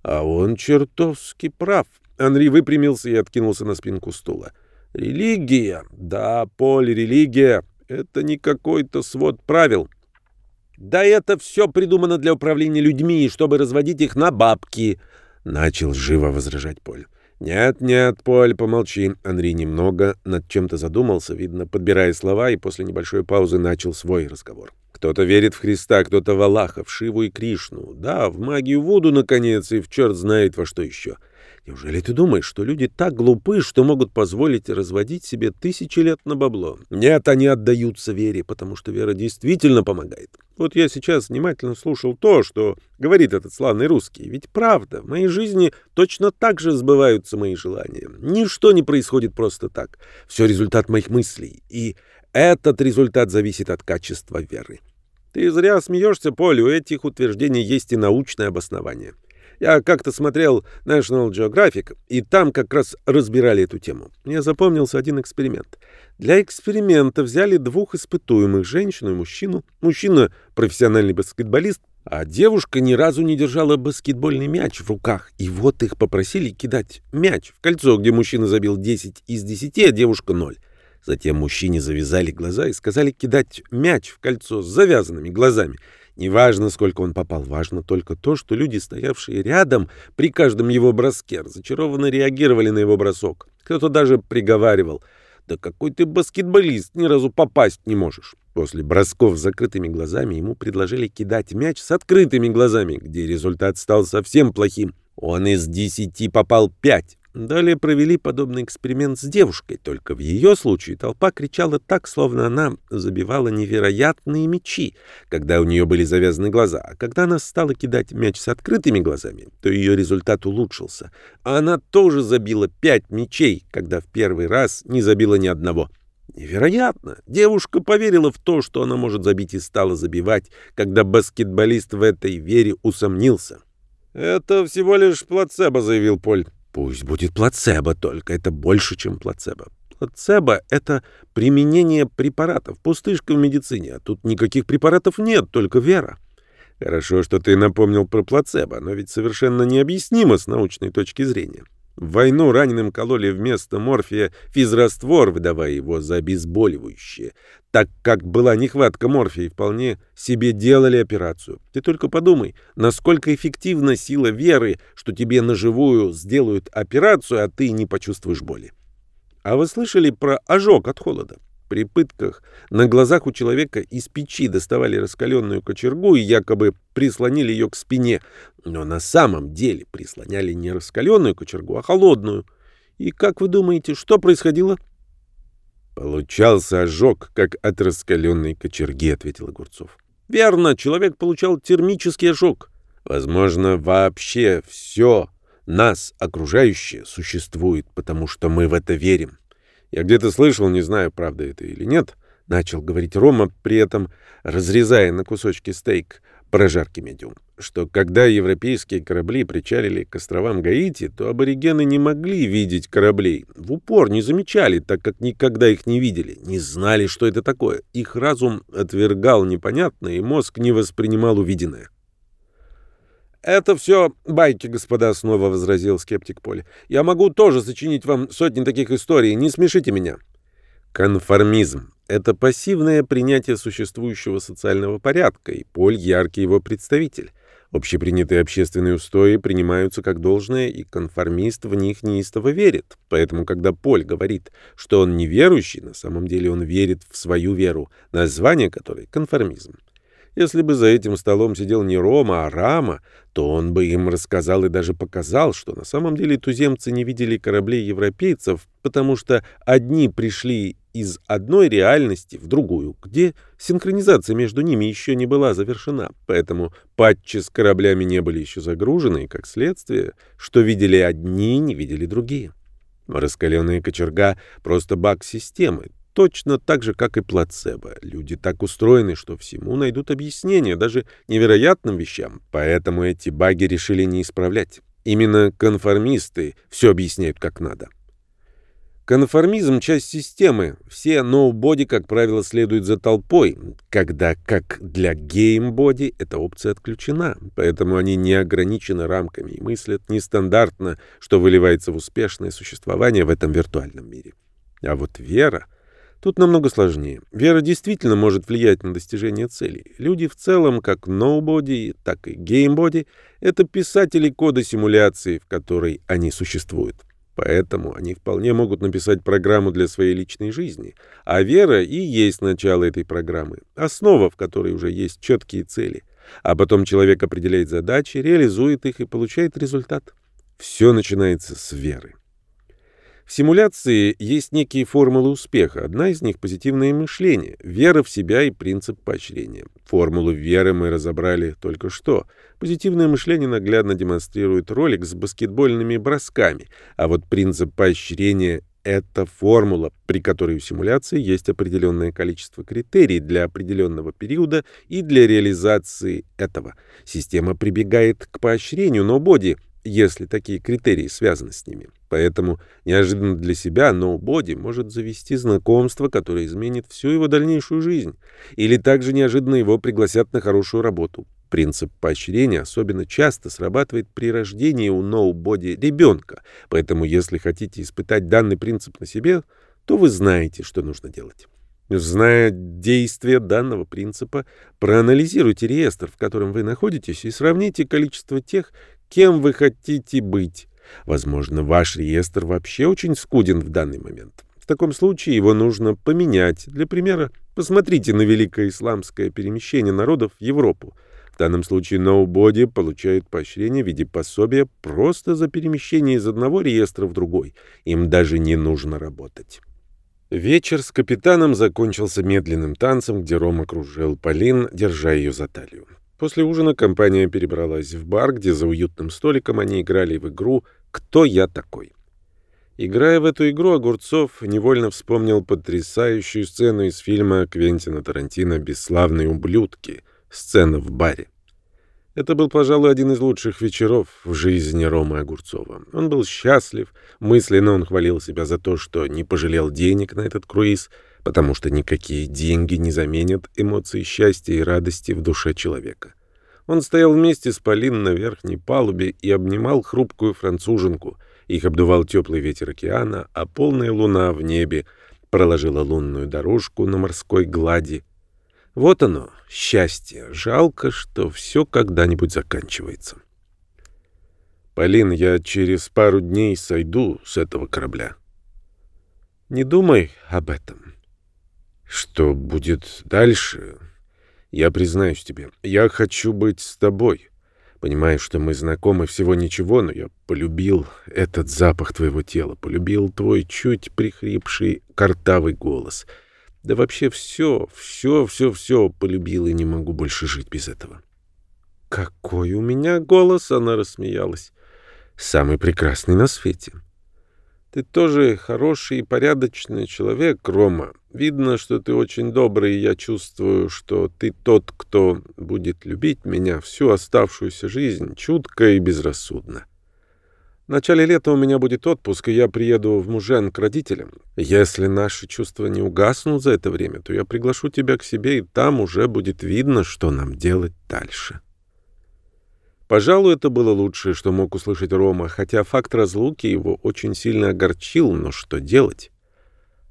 «А он чертовски прав». Анри выпрямился и откинулся на спинку стула. «Религия, да, Поль, религия — это не какой-то свод правил». «Да это все придумано для управления людьми, чтобы разводить их на бабки», — начал живо возражать Поль. «Нет, нет, Поль, помолчи». Анри немного над чем-то задумался, видно, подбирая слова, и после небольшой паузы начал свой разговор. Кто-то верит в Христа, кто-то в Аллаха, в Шиву и Кришну. Да, в магию Вуду, наконец, и в черт знает во что еще. Неужели ты думаешь, что люди так глупы, что могут позволить разводить себе тысячи лет на бабло? Нет, они отдаются вере, потому что вера действительно помогает. Вот я сейчас внимательно слушал то, что говорит этот славный русский. Ведь правда, в моей жизни точно так же сбываются мои желания. Ничто не происходит просто так. Все результат моих мыслей. И этот результат зависит от качества веры. Ты зря смеешься, Поль, у этих утверждений есть и научное обоснование. Я как-то смотрел National Geographic, и там как раз разбирали эту тему. Мне запомнился один эксперимент. Для эксперимента взяли двух испытуемых, женщину и мужчину. Мужчина — профессиональный баскетболист, а девушка ни разу не держала баскетбольный мяч в руках. И вот их попросили кидать мяч в кольцо, где мужчина забил 10 из 10, а девушка — 0. Затем мужчине завязали глаза и сказали кидать мяч в кольцо с завязанными глазами — Неважно, сколько он попал, важно только то, что люди, стоявшие рядом, при каждом его броске, зачарованно реагировали на его бросок. Кто-то даже приговаривал, «Да какой ты баскетболист, ни разу попасть не можешь». После бросков с закрытыми глазами ему предложили кидать мяч с открытыми глазами, где результат стал совсем плохим. Он из десяти попал пять. Далее провели подобный эксперимент с девушкой, только в ее случае толпа кричала так, словно она забивала невероятные мячи, когда у нее были завязаны глаза, а когда она стала кидать мяч с открытыми глазами, то ее результат улучшился. А она тоже забила пять мячей, когда в первый раз не забила ни одного. Невероятно! Девушка поверила в то, что она может забить и стала забивать, когда баскетболист в этой вере усомнился. «Это всего лишь плацебо», — заявил Поль. Пусть будет плацебо, только это больше, чем плацебо. Плацебо — это применение препаратов, пустышка в медицине, а тут никаких препаратов нет, только вера. Хорошо, что ты напомнил про плацебо, но ведь совершенно необъяснимо с научной точки зрения. В войну раненым кололи вместо морфия физраствор, выдавая его за обезболивающее. Так как была нехватка морфия, вполне себе делали операцию. Ты только подумай, насколько эффективна сила веры, что тебе на живую сделают операцию, а ты не почувствуешь боли. А вы слышали про ожог от холода? При пытках на глазах у человека из печи доставали раскаленную кочергу и якобы прислонили ее к спине, но на самом деле прислоняли не раскаленную кочергу, а холодную. И как вы думаете, что происходило? Получался ожог, как от раскаленной кочерги, ответил Огурцов. Верно, человек получал термический ожог. Возможно, вообще все нас окружающее существует, потому что мы в это верим. Я где-то слышал, не знаю, правда это или нет, начал говорить Рома, при этом разрезая на кусочки стейк прожарки медиум, что когда европейские корабли причалили к островам Гаити, то аборигены не могли видеть кораблей, в упор не замечали, так как никогда их не видели, не знали, что это такое. Их разум отвергал непонятное, и мозг не воспринимал увиденное. «Это все байки, господа», — снова возразил скептик Поль. «Я могу тоже сочинить вам сотни таких историй. Не смешите меня». Конформизм — это пассивное принятие существующего социального порядка, и Поль — яркий его представитель. Общепринятые общественные устои принимаются как должное, и конформист в них неистово верит. Поэтому, когда Поль говорит, что он неверующий, на самом деле он верит в свою веру, название которой — конформизм. Если бы за этим столом сидел не Рома, а Рама, то он бы им рассказал и даже показал, что на самом деле туземцы не видели кораблей европейцев, потому что одни пришли из одной реальности в другую, где синхронизация между ними еще не была завершена, поэтому патчи с кораблями не были еще загружены, и, как следствие, что видели одни, не видели другие. Раскаленная кочерга — просто баг системы, точно так же, как и плацебо. Люди так устроены, что всему найдут объяснение, даже невероятным вещам. Поэтому эти баги решили не исправлять. Именно конформисты все объясняют как надо. Конформизм — часть системы. Все ноубоди, как правило, следуют за толпой, когда, как для геймбоди, эта опция отключена. Поэтому они не ограничены рамками и мыслят нестандартно, что выливается в успешное существование в этом виртуальном мире. А вот вера — Тут намного сложнее. Вера действительно может влиять на достижение целей. Люди в целом, как ноубоди, так и геймбоди, это писатели кода симуляции, в которой они существуют. Поэтому они вполне могут написать программу для своей личной жизни. А вера и есть начало этой программы, основа, в которой уже есть четкие цели. А потом человек определяет задачи, реализует их и получает результат. Все начинается с веры. В симуляции есть некие формулы успеха. Одна из них — позитивное мышление, вера в себя и принцип поощрения. Формулу веры мы разобрали только что. Позитивное мышление наглядно демонстрирует ролик с баскетбольными бросками, а вот принцип поощрения — это формула, при которой у симуляции есть определенное количество критерий для определенного периода и для реализации этого. Система прибегает к поощрению, но боди — если такие критерии связаны с ними. Поэтому неожиданно для себя ноубоди может завести знакомство, которое изменит всю его дальнейшую жизнь. Или также неожиданно его пригласят на хорошую работу. Принцип поощрения особенно часто срабатывает при рождении у ноубоди ребенка. Поэтому если хотите испытать данный принцип на себе, то вы знаете, что нужно делать. Зная действие данного принципа, проанализируйте реестр, в котором вы находитесь, и сравните количество тех, кем вы хотите быть. Возможно, ваш реестр вообще очень скуден в данный момент. В таком случае его нужно поменять. Для примера, посмотрите на великое исламское перемещение народов в Европу. В данном случае ноубоди получают поощрение в виде пособия просто за перемещение из одного реестра в другой. Им даже не нужно работать. Вечер с капитаном закончился медленным танцем, где Ром окружил Полин, держа ее за талию. После ужина компания перебралась в бар, где за уютным столиком они играли в игру «Кто я такой?». Играя в эту игру, Огурцов невольно вспомнил потрясающую сцену из фильма Квентина Тарантино «Бесславные ублюдки» сцена в баре. Это был, пожалуй, один из лучших вечеров в жизни Ромы Огурцова. Он был счастлив, мысленно он хвалил себя за то, что не пожалел денег на этот круиз — потому что никакие деньги не заменят эмоции счастья и радости в душе человека. Он стоял вместе с Полин на верхней палубе и обнимал хрупкую француженку. Их обдувал теплый ветер океана, а полная луна в небе проложила лунную дорожку на морской глади. Вот оно, счастье. Жалко, что все когда-нибудь заканчивается. Полин, я через пару дней сойду с этого корабля. Не думай об этом. Что будет дальше? Я признаюсь тебе, я хочу быть с тобой. Понимаю, что мы знакомы всего ничего, но я полюбил этот запах твоего тела, полюбил твой чуть прихрипший картавый голос. Да вообще все, все, все, все полюбил и не могу больше жить без этого. «Какой у меня голос!» — она рассмеялась. «Самый прекрасный на свете». Ты тоже хороший и порядочный человек, Рома. Видно, что ты очень добрый, и я чувствую, что ты тот, кто будет любить меня всю оставшуюся жизнь, чутко и безрассудно. В начале лета у меня будет отпуск, и я приеду в Мужен к родителям. Если наши чувства не угаснут за это время, то я приглашу тебя к себе, и там уже будет видно, что нам делать дальше». Пожалуй, это было лучшее, что мог услышать Рома, хотя факт разлуки его очень сильно огорчил, но что делать?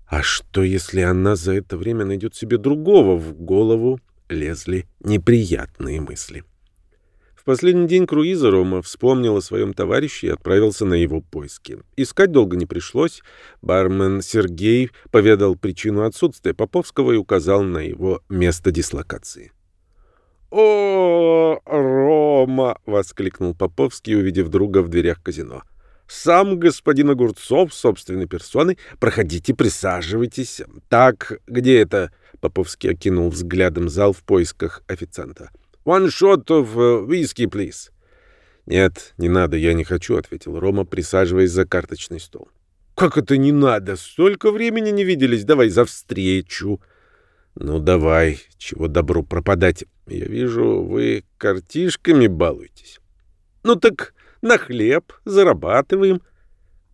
А что, если она за это время найдет себе другого? В голову лезли неприятные мысли. В последний день круиза Рома вспомнил о своем товарище и отправился на его поиски. Искать долго не пришлось. Бармен Сергей поведал причину отсутствия Поповского и указал на его место дислокации. «О, Рома!» — воскликнул Поповский, увидев друга в дверях казино. «Сам господин Огурцов, собственной персоной. Проходите, присаживайтесь. Так, где это?» — Поповский окинул взглядом зал в поисках официанта. «One shot of uh, whiskey, please». «Нет, не надо, я не хочу», — ответил Рома, присаживаясь за карточный стол. «Как это не надо? Столько времени не виделись. Давай за встречу». «Ну давай, чего добру пропадать. Я вижу, вы картишками балуетесь». «Ну так на хлеб зарабатываем».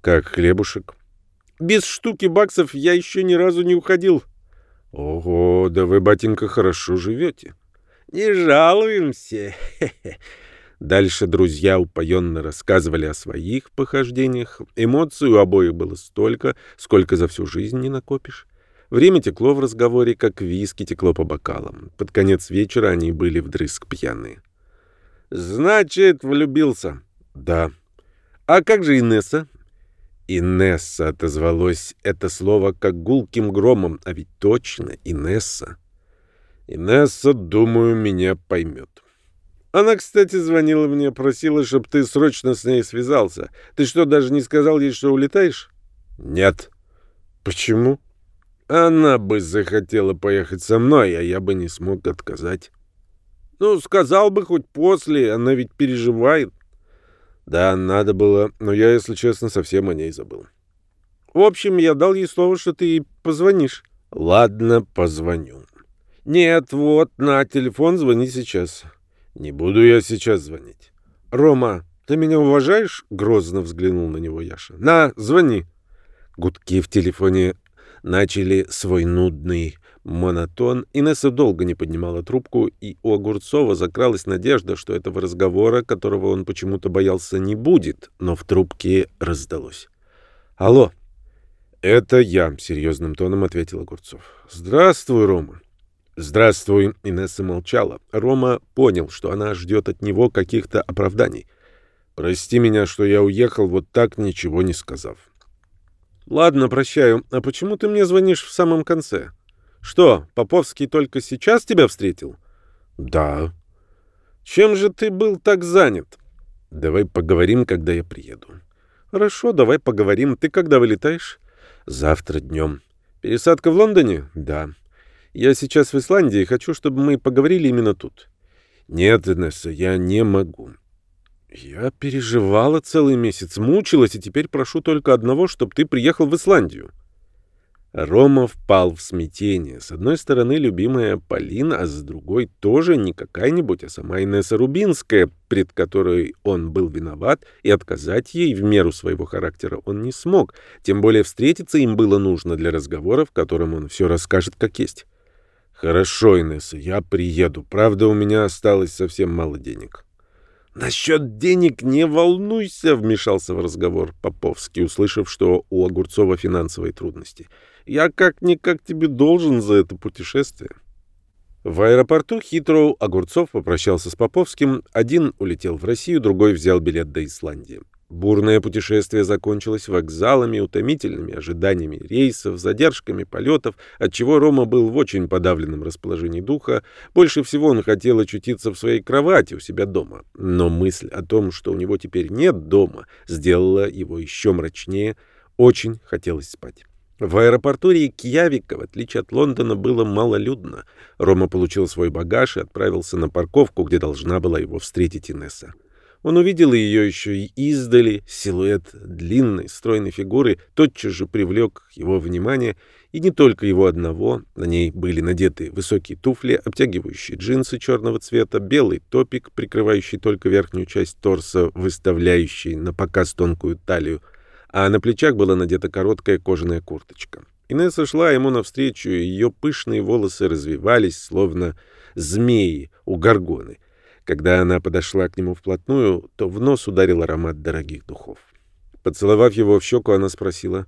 «Как хлебушек?» «Без штуки баксов я еще ни разу не уходил». «Ого, да вы, батенька, хорошо живете». «Не жалуемся». Дальше друзья упоенно рассказывали о своих похождениях. Эмоций у обоих было столько, сколько за всю жизнь не накопишь. Время текло в разговоре, как виски текло по бокалам. Под конец вечера они были вдрызг пьяные. «Значит, влюбился?» «Да». «А как же Инесса?» «Инесса» отозвалось это слово как гулким громом, а ведь точно Инесса. «Инесса, думаю, меня поймет». Она, кстати, звонила мне, просила, чтобы ты срочно с ней связался. Ты что, даже не сказал ей, что улетаешь? Нет. Почему? Она бы захотела поехать со мной, а я бы не смог отказать. Ну, сказал бы хоть после, она ведь переживает. Да, надо было, но я, если честно, совсем о ней забыл. В общем, я дал ей слово, что ты ей позвонишь. Ладно, позвоню. Нет, вот, на телефон звони сейчас. Не буду я сейчас звонить. Рома, ты меня уважаешь? Грозно взглянул на него Яша. На, звони. Гудки в телефоне начали свой нудный монотон. Инесса долго не поднимала трубку, и у Огурцова закралась надежда, что этого разговора, которого он почему-то боялся, не будет, но в трубке раздалось. «Алло!» «Это я», — серьезным тоном ответил Огурцов. «Здравствуй, Рома». «Здравствуй», — Инесса молчала. Рома понял, что она ждет от него каких-то оправданий. «Прости меня, что я уехал, вот так ничего не сказав». Ладно, прощаю. А почему ты мне звонишь в самом конце? Что, Поповский только сейчас тебя встретил? Да. Чем же ты был так занят? Давай поговорим, когда я приеду. Хорошо, давай поговорим. Ты когда вылетаешь? Завтра днем. Пересадка в Лондоне? Да. Я сейчас в Исландии хочу, чтобы мы поговорили именно тут. Нет, Инесса, я не могу. Я переживала целый месяц, мучилась, и теперь прошу только одного, чтобы ты приехал в Исландию. Рома впал в смятение. С одной стороны, любимая Полина, а с другой тоже не какая-нибудь, а сама Инесса Рубинская, пред которой он был виноват, и отказать ей в меру своего характера он не смог. Тем более встретиться им было нужно для разговора, в котором он все расскажет как есть. «Хорошо, Инесса, я приеду. Правда, у меня осталось совсем мало денег». «Насчет денег не волнуйся», — вмешался в разговор Поповский, услышав, что у Огурцова финансовые трудности. «Я как-никак тебе должен за это путешествие». В аэропорту Хитроу Огурцов попрощался с Поповским. Один улетел в Россию, другой взял билет до Исландии. Бурное путешествие закончилось вокзалами, утомительными ожиданиями рейсов, задержками полетов, отчего Рома был в очень подавленном расположении духа. Больше всего он хотел очутиться в своей кровати у себя дома. Но мысль о том, что у него теперь нет дома, сделала его еще мрачнее. Очень хотелось спать. В аэропорту Рейкьявика, в отличие от Лондона, было малолюдно. Рома получил свой багаж и отправился на парковку, где должна была его встретить Инесса. Он увидел ее еще и издали, силуэт длинной, стройной фигуры тотчас же привлек его внимание, и не только его одного, на ней были надеты высокие туфли, обтягивающие джинсы черного цвета, белый топик, прикрывающий только верхнюю часть торса, выставляющий на показ тонкую талию, а на плечах была надета короткая кожаная курточка. Инесса шла ему навстречу, и ее пышные волосы развивались, словно змеи у горгоны. Когда она подошла к нему вплотную, то в нос ударил аромат дорогих духов. Поцеловав его в щеку, она спросила,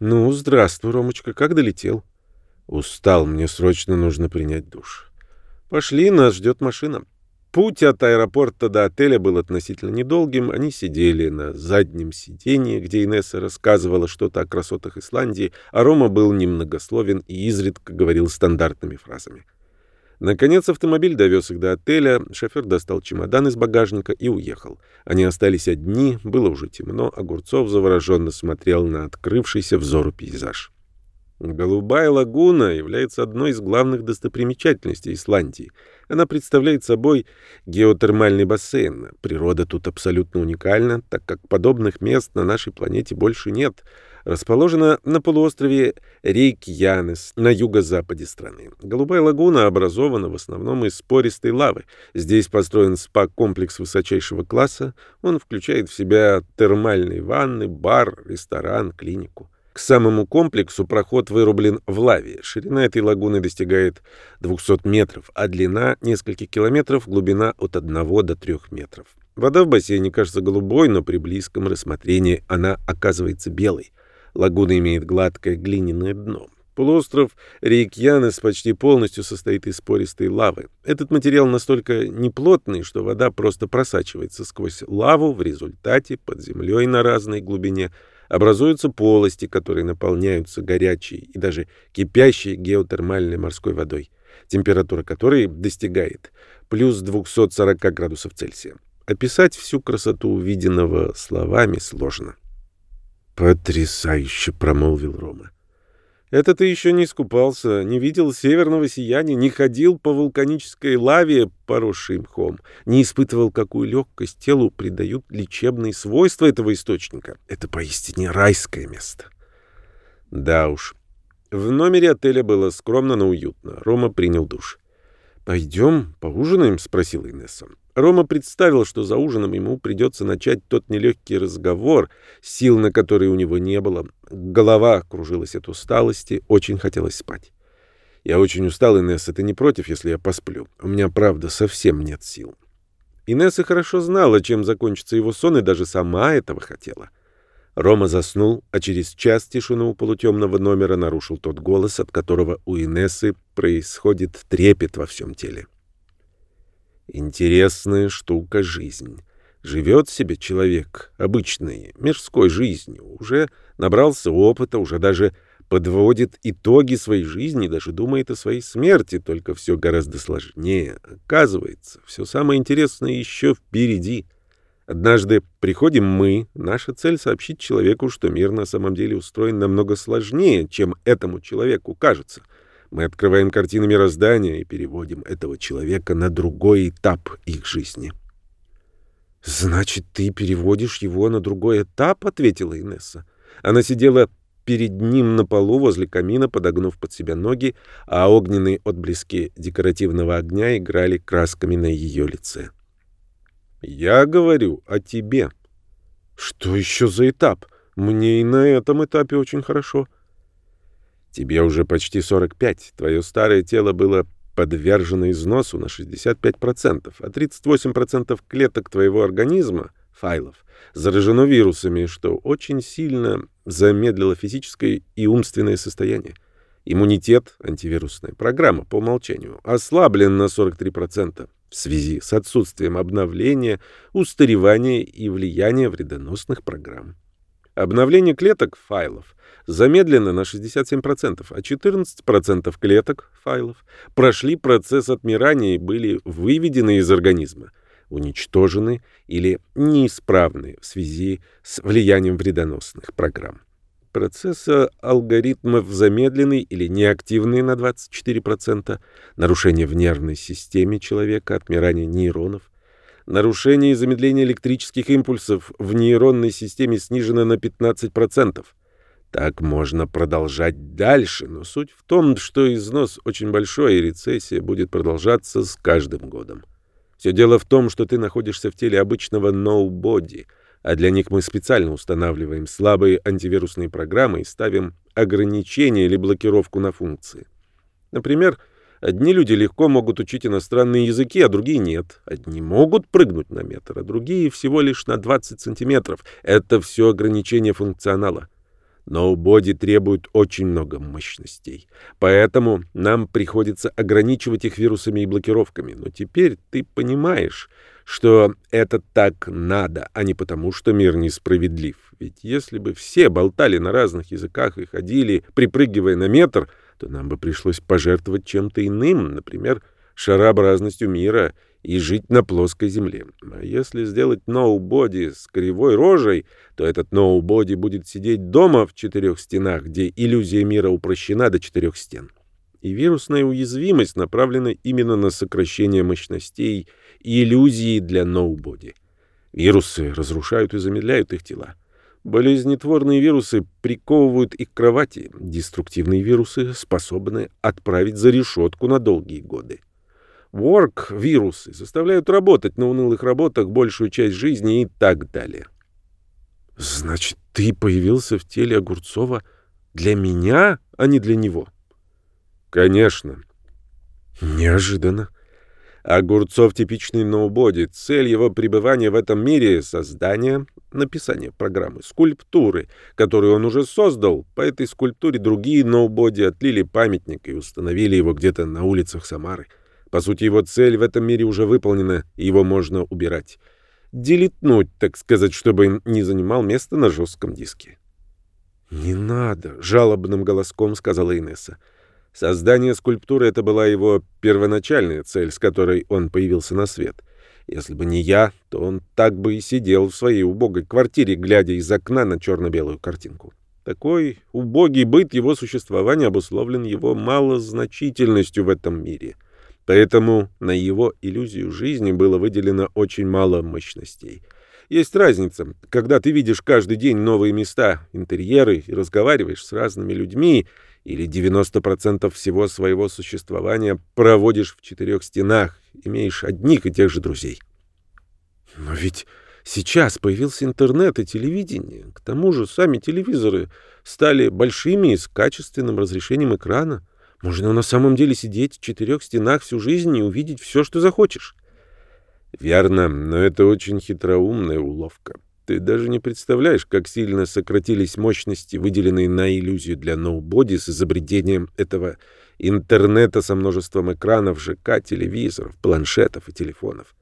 «Ну, здравствуй, Ромочка, как долетел?» «Устал, мне срочно нужно принять душ». «Пошли, нас ждет машина». Путь от аэропорта до отеля был относительно недолгим. Они сидели на заднем сиденье, где Инесса рассказывала что-то о красотах Исландии, а Рома был немногословен и изредка говорил стандартными фразами. Наконец автомобиль довез их до отеля, шофер достал чемодан из багажника и уехал. Они остались одни, было уже темно, Огурцов завороженно смотрел на открывшийся взору пейзаж. Голубая лагуна является одной из главных достопримечательностей Исландии. Она представляет собой геотермальный бассейн. Природа тут абсолютно уникальна, так как подобных мест на нашей планете больше нет — расположена на полуострове Рейкьянес на юго-западе страны. Голубая лагуна образована в основном из пористой лавы. Здесь построен спа-комплекс высочайшего класса. Он включает в себя термальные ванны, бар, ресторан, клинику. К самому комплексу проход вырублен в лаве. Ширина этой лагуны достигает 200 метров, а длина — нескольких километров, глубина от 1 до 3 метров. Вода в бассейне кажется голубой, но при близком рассмотрении она оказывается белой. Лагуна имеет гладкое глиняное дно. Полуостров Рейкьянес почти полностью состоит из пористой лавы. Этот материал настолько неплотный, что вода просто просачивается сквозь лаву. В результате под землей на разной глубине образуются полости, которые наполняются горячей и даже кипящей геотермальной морской водой, температура которой достигает плюс 240 градусов Цельсия. Описать всю красоту увиденного словами сложно. «Потрясающе!» — промолвил Рома. «Это ты еще не искупался, не видел северного сияния, не ходил по вулканической лаве, поросшей мхом, не испытывал, какую легкость телу придают лечебные свойства этого источника. Это поистине райское место». Да уж. В номере отеля было скромно, но уютно. Рома принял душ. «Пойдем поужинаем?» — спросила Инесса. Рома представил, что за ужином ему придется начать тот нелегкий разговор, сил на который у него не было. Голова кружилась от усталости, очень хотелось спать. «Я очень устал, Инесса, ты не против, если я посплю? У меня, правда, совсем нет сил». Инесса хорошо знала, чем закончится его сон, и даже сама этого хотела. Рома заснул, а через час тишину полутемного номера нарушил тот голос, от которого у Инессы происходит трепет во всем теле. Интересная штука жизнь. Живет себе человек обычной, мирской жизнью, уже набрался опыта, уже даже подводит итоги своей жизни, даже думает о своей смерти, только все гораздо сложнее. Оказывается, все самое интересное еще впереди — Однажды приходим мы, наша цель сообщить человеку, что мир на самом деле устроен намного сложнее, чем этому человеку кажется. Мы открываем картины мироздания и переводим этого человека на другой этап их жизни. «Значит, ты переводишь его на другой этап?» — ответила Инесса. Она сидела перед ним на полу возле камина, подогнув под себя ноги, а огненные отблески декоративного огня играли красками на ее лице. Я говорю о тебе. Что еще за этап? Мне и на этом этапе очень хорошо. Тебе уже почти 45. Твое старое тело было подвержено износу на 65%, а 38% клеток твоего организма, файлов, заражено вирусами, что очень сильно замедлило физическое и умственное состояние. Иммунитет, антивирусная программа по умолчанию, ослаблен на 43% в связи с отсутствием обновления, устаревания и влияния вредоносных программ. Обновление клеток файлов замедлено на 67%, а 14% клеток файлов прошли процесс отмирания и были выведены из организма, уничтожены или неисправны в связи с влиянием вредоносных программ. Процессы алгоритмов замедлены или неактивны на 24%, нарушение в нервной системе человека, отмирание нейронов, Нарушение и замедление электрических импульсов в нейронной системе снижено на 15%. Так можно продолжать дальше, но суть в том, что износ очень большой, и рецессия будет продолжаться с каждым годом. Все дело в том, что ты находишься в теле обычного nobody, а для них мы специально устанавливаем слабые антивирусные программы и ставим ограничения или блокировку на функции. Например, Одни люди легко могут учить иностранные языки, а другие нет. Одни могут прыгнуть на метр, а другие всего лишь на 20 сантиметров. Это все ограничение функционала. Но боди требует очень много мощностей. Поэтому нам приходится ограничивать их вирусами и блокировками. Но теперь ты понимаешь, что это так надо, а не потому, что мир несправедлив. Ведь если бы все болтали на разных языках и ходили, припрыгивая на метр — то нам бы пришлось пожертвовать чем-то иным, например, шарообразностью мира, и жить на плоской земле. А если сделать ноубоди с кривой рожей, то этот ноубоди будет сидеть дома в четырех стенах, где иллюзия мира упрощена до четырех стен. И вирусная уязвимость направлена именно на сокращение мощностей и иллюзии для ноубоди. Вирусы разрушают и замедляют их тела. Болезнетворные вирусы приковывают их к кровати. Деструктивные вирусы способны отправить за решетку на долгие годы. Work-вирусы заставляют работать на унылых работах большую часть жизни и так далее. Значит, ты появился в теле Огурцова для меня, а не для него? Конечно. Неожиданно. Огурцов типичный ноубоди. Цель его пребывания в этом мире — создание, написание программы, скульптуры, которую он уже создал. По этой скульптуре другие ноубоди отлили памятник и установили его где-то на улицах Самары. По сути, его цель в этом мире уже выполнена, и его можно убирать. Делитнуть, так сказать, чтобы не занимал место на жестком диске. «Не надо», — жалобным голоском сказала Инесса. Создание скульптуры — это была его первоначальная цель, с которой он появился на свет. Если бы не я, то он так бы и сидел в своей убогой квартире, глядя из окна на черно-белую картинку. Такой убогий быт его существования обусловлен его малозначительностью в этом мире. Поэтому на его иллюзию жизни было выделено очень мало мощностей. Есть разница, когда ты видишь каждый день новые места, интерьеры и разговариваешь с разными людьми, или 90% всего своего существования проводишь в четырех стенах, имеешь одних и тех же друзей. Но ведь сейчас появился интернет и телевидение. К тому же сами телевизоры стали большими и с качественным разрешением экрана. Можно на самом деле сидеть в четырех стенах всю жизнь и увидеть все, что захочешь. Верно, но это очень хитроумная уловка. Ты даже не представляешь, как сильно сократились мощности, выделенные на иллюзию для ноубоди с изобретением этого интернета со множеством экранов, ЖК, телевизоров, планшетов и телефонов.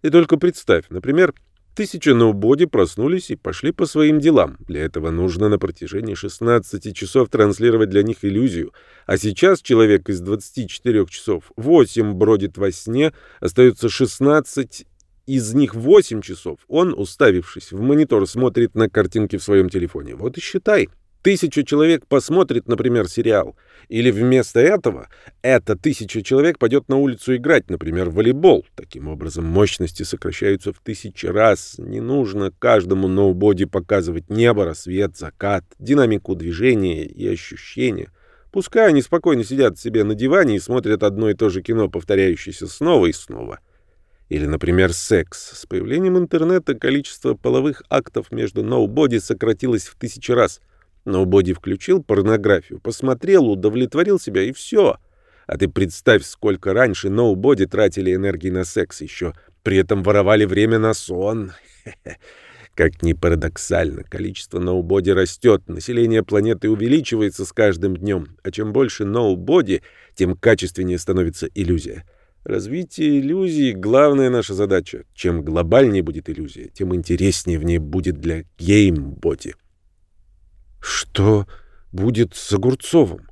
Ты только представь, например, тысячи ноубоди проснулись и пошли по своим делам. Для этого нужно на протяжении 16 часов транслировать для них иллюзию. А сейчас человек из 24 часов 8 бродит во сне, остается 16 из них 8 часов он, уставившись в монитор, смотрит на картинки в своем телефоне. Вот и считай. Тысяча человек посмотрит, например, сериал. Или вместо этого эта тысяча человек пойдет на улицу играть, например, в волейбол. Таким образом, мощности сокращаются в тысячи раз. Не нужно каждому ноубоди показывать небо, рассвет, закат, динамику движения и ощущения. Пускай они спокойно сидят себе на диване и смотрят одно и то же кино, повторяющееся снова и снова. Или, например, секс. С появлением интернета количество половых актов между ноубоди сократилось в тысячи раз. Ноубоди включил порнографию, посмотрел, удовлетворил себя и все. А ты представь, сколько раньше ноубоди тратили энергии на секс еще, при этом воровали время на сон. Как ни парадоксально, количество ноубоди растет, население планеты увеличивается с каждым днем, а чем больше ноубоди, тем качественнее становится иллюзия. Развитие иллюзии — главная наша задача. Чем глобальнее будет иллюзия, тем интереснее в ней будет для геймбоди. Что будет с Огурцовым?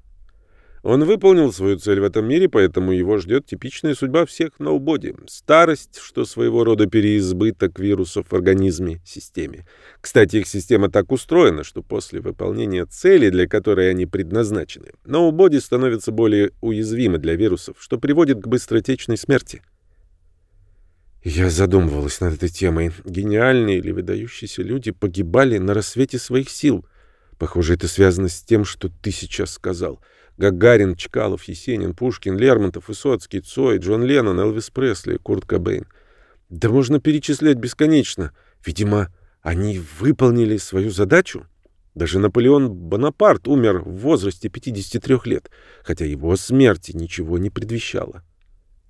Он выполнил свою цель в этом мире, поэтому его ждет типичная судьба всех ноубоди. Старость, что своего рода переизбыток вирусов в организме, системе. Кстати, их система так устроена, что после выполнения цели, для которой они предназначены, ноубоди становятся более уязвимы для вирусов, что приводит к быстротечной смерти. Я задумывалась над этой темой. Гениальные или выдающиеся люди погибали на рассвете своих сил. Похоже, это связано с тем, что ты сейчас сказал — Гагарин, Чкалов, Есенин, Пушкин, Лермонтов, Высоцкий, Цой, Джон Леннон, Элвис Пресли, Курт Кобейн. Да можно перечислять бесконечно. Видимо, они выполнили свою задачу. Даже Наполеон Бонапарт умер в возрасте 53 лет, хотя его смерти ничего не предвещало.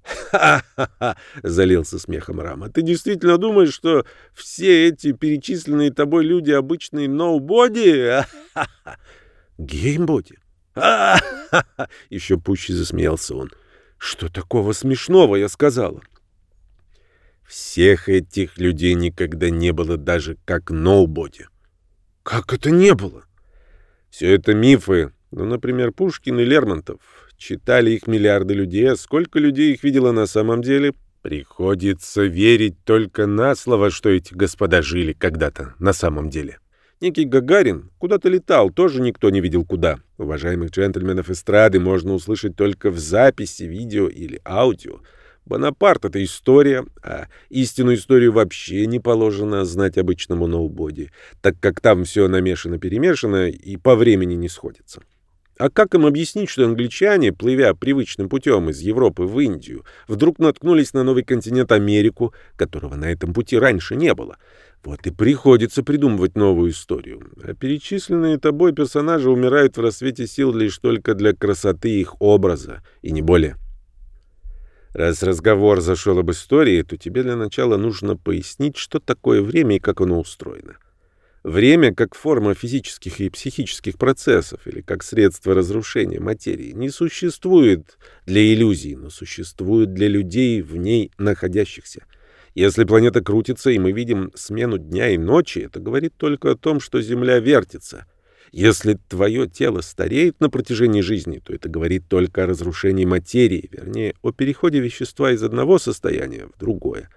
«Ха-ха-ха!» — залился смехом Рама. «Ты действительно думаешь, что все эти перечисленные тобой люди обычные ноубоди?» «Геймбоди? Еще пуще засмеялся он. Что такого смешного, я сказала? Всех этих людей никогда не было даже как ноубоди. Как это не было? Все это мифы. Ну, например, Пушкин и Лермонтов. Читали их миллиарды людей, а сколько людей их видело на самом деле? Приходится верить только на слово, что эти господа жили когда-то на самом деле. Некий Гагарин куда-то летал, тоже никто не видел куда. Уважаемых джентльменов эстрады можно услышать только в записи, видео или аудио. Бонапарт — это история, а истинную историю вообще не положено знать обычному ноубоди, так как там все намешано-перемешано и по времени не сходится. А как им объяснить, что англичане, плывя привычным путем из Европы в Индию, вдруг наткнулись на новый континент Америку, которого на этом пути раньше не было? Вот и приходится придумывать новую историю. А перечисленные тобой персонажи умирают в рассвете сил лишь только для красоты их образа, и не более. Раз разговор зашел об истории, то тебе для начала нужно пояснить, что такое время и как оно устроено. Время как форма физических и психических процессов или как средство разрушения материи не существует для иллюзий, но существует для людей в ней находящихся. Если планета крутится, и мы видим смену дня и ночи, это говорит только о том, что Земля вертится. Если твое тело стареет на протяжении жизни, то это говорит только о разрушении материи, вернее, о переходе вещества из одного состояния в другое.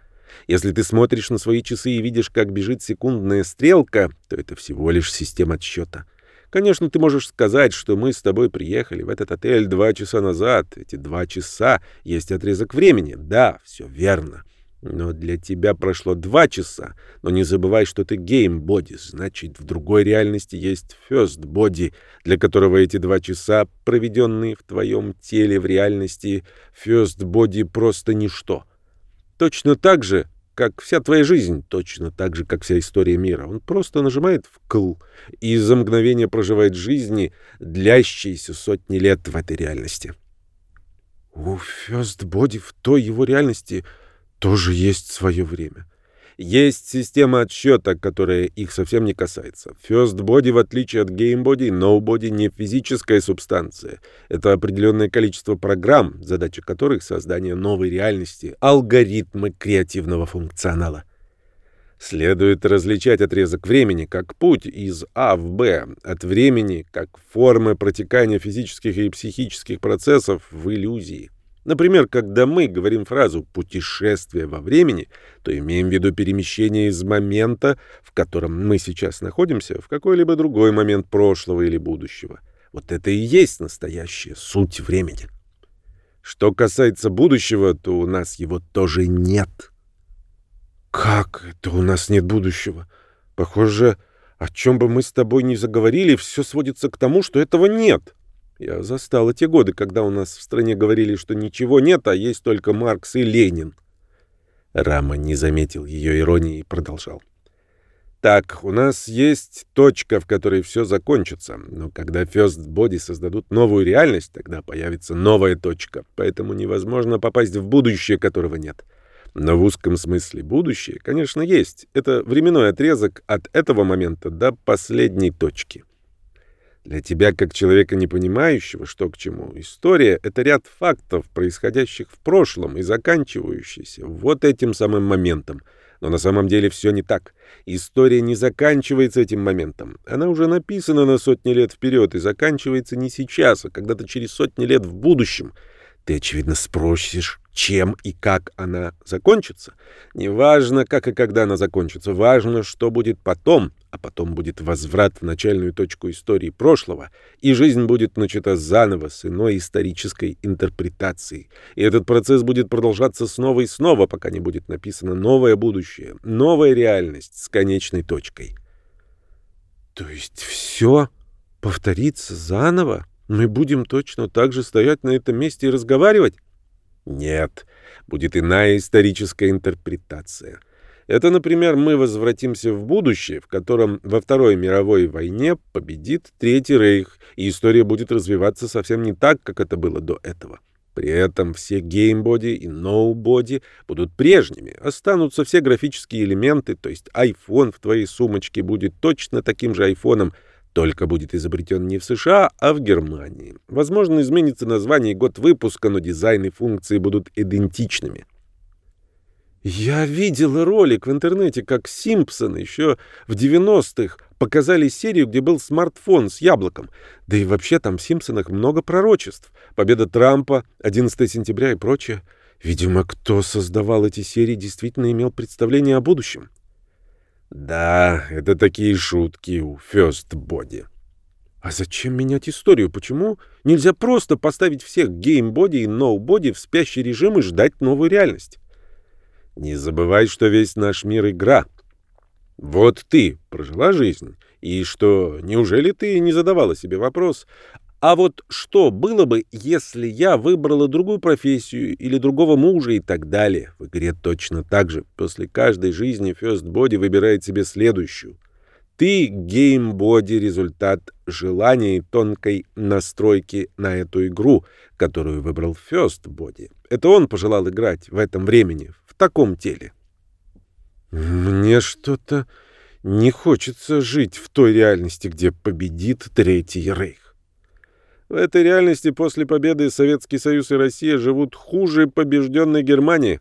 Если ты смотришь на свои часы и видишь, как бежит секундная стрелка, то это всего лишь система отсчета. Конечно, ты можешь сказать, что мы с тобой приехали в этот отель два часа назад. Эти два часа есть отрезок времени. Да, все верно. Но для тебя прошло два часа. Но не забывай, что ты гейм-боди. Значит, в другой реальности есть фёст-боди, для которого эти два часа, проведенные в твоем теле в реальности, фёст-боди просто ничто. Точно так же, как вся твоя жизнь, точно так же, как вся история мира. Он просто нажимает в «кл» и за мгновение проживает жизни, длящиеся сотни лет в этой реальности. У Фёст-боди в той его реальности тоже есть свое время. Есть система отсчета, которая их совсем не касается. First Body, в отличие от Game Body, No Body не физическая субстанция. Это определенное количество программ, задача которых — создание новой реальности, алгоритмы креативного функционала. Следует различать отрезок времени как путь из А в Б, от времени как формы протекания физических и психических процессов в иллюзии. Например, когда мы говорим фразу «путешествие во времени», то имеем в виду перемещение из момента, в котором мы сейчас находимся, в какой-либо другой момент прошлого или будущего. Вот это и есть настоящая суть времени. Что касается будущего, то у нас его тоже нет. Как это у нас нет будущего? Похоже, о чем бы мы с тобой ни заговорили, все сводится к тому, что этого нет. Я застала те годы, когда у нас в стране говорили, что ничего нет, а есть только Маркс и Ленин. Рама не заметил ее иронии и продолжал. Так, у нас есть точка, в которой все закончится. Но когда First Body создадут новую реальность, тогда появится новая точка. Поэтому невозможно попасть в будущее, которого нет. Но в узком смысле будущее, конечно, есть. Это временной отрезок от этого момента до последней точки. Для тебя, как человека, не понимающего, что к чему, история — это ряд фактов, происходящих в прошлом и заканчивающихся вот этим самым моментом — но на самом деле все не так. История не заканчивается этим моментом. Она уже написана на сотни лет вперед и заканчивается не сейчас, а когда-то через сотни лет в будущем. Ты, очевидно, спросишь, чем и как она закончится. Неважно, как и когда она закончится, важно, что будет потом, а потом будет возврат в начальную точку истории прошлого, и жизнь будет начата заново с иной исторической интерпретацией. И этот процесс будет продолжаться снова и снова, пока не будет написано новое будущее, новая реальность с конечной точкой. То есть все повторится заново? Мы будем точно так же стоять на этом месте и разговаривать? Нет, будет иная историческая интерпретация. Это, например, мы возвратимся в будущее, в котором во Второй мировой войне победит Третий Рейх, и история будет развиваться совсем не так, как это было до этого. При этом все геймбоди и ноубоди будут прежними, останутся все графические элементы, то есть iPhone в твоей сумочке будет точно таким же айфоном, только будет изобретен не в США, а в Германии. Возможно, изменится название и год выпуска, но дизайн и функции будут идентичными. Я видел ролик в интернете, как Симпсоны еще в 90-х показали серию, где был смартфон с яблоком. Да и вообще там в Симпсонах много пророчеств. Победа Трампа, 11 сентября и прочее. Видимо, кто создавал эти серии, действительно имел представление о будущем. Да, это такие шутки у Body. А зачем менять историю? Почему нельзя просто поставить всех геймбоди и ноубоди в спящий режим и ждать новую реальность? Не забывай, что весь наш мир — игра. Вот ты прожила жизнь, и что, неужели ты не задавала себе вопрос, а вот что было бы, если я выбрала другую профессию или другого мужа и так далее? В игре точно так же. После каждой жизни First Body выбирает себе следующую. Ты геймбоди — результат желания и тонкой настройки на эту игру, которую выбрал First Body. Это он пожелал играть в этом времени, таком теле. Мне что-то не хочется жить в той реальности, где победит Третий Рейх. В этой реальности после победы Советский Союз и Россия живут хуже побежденной Германии.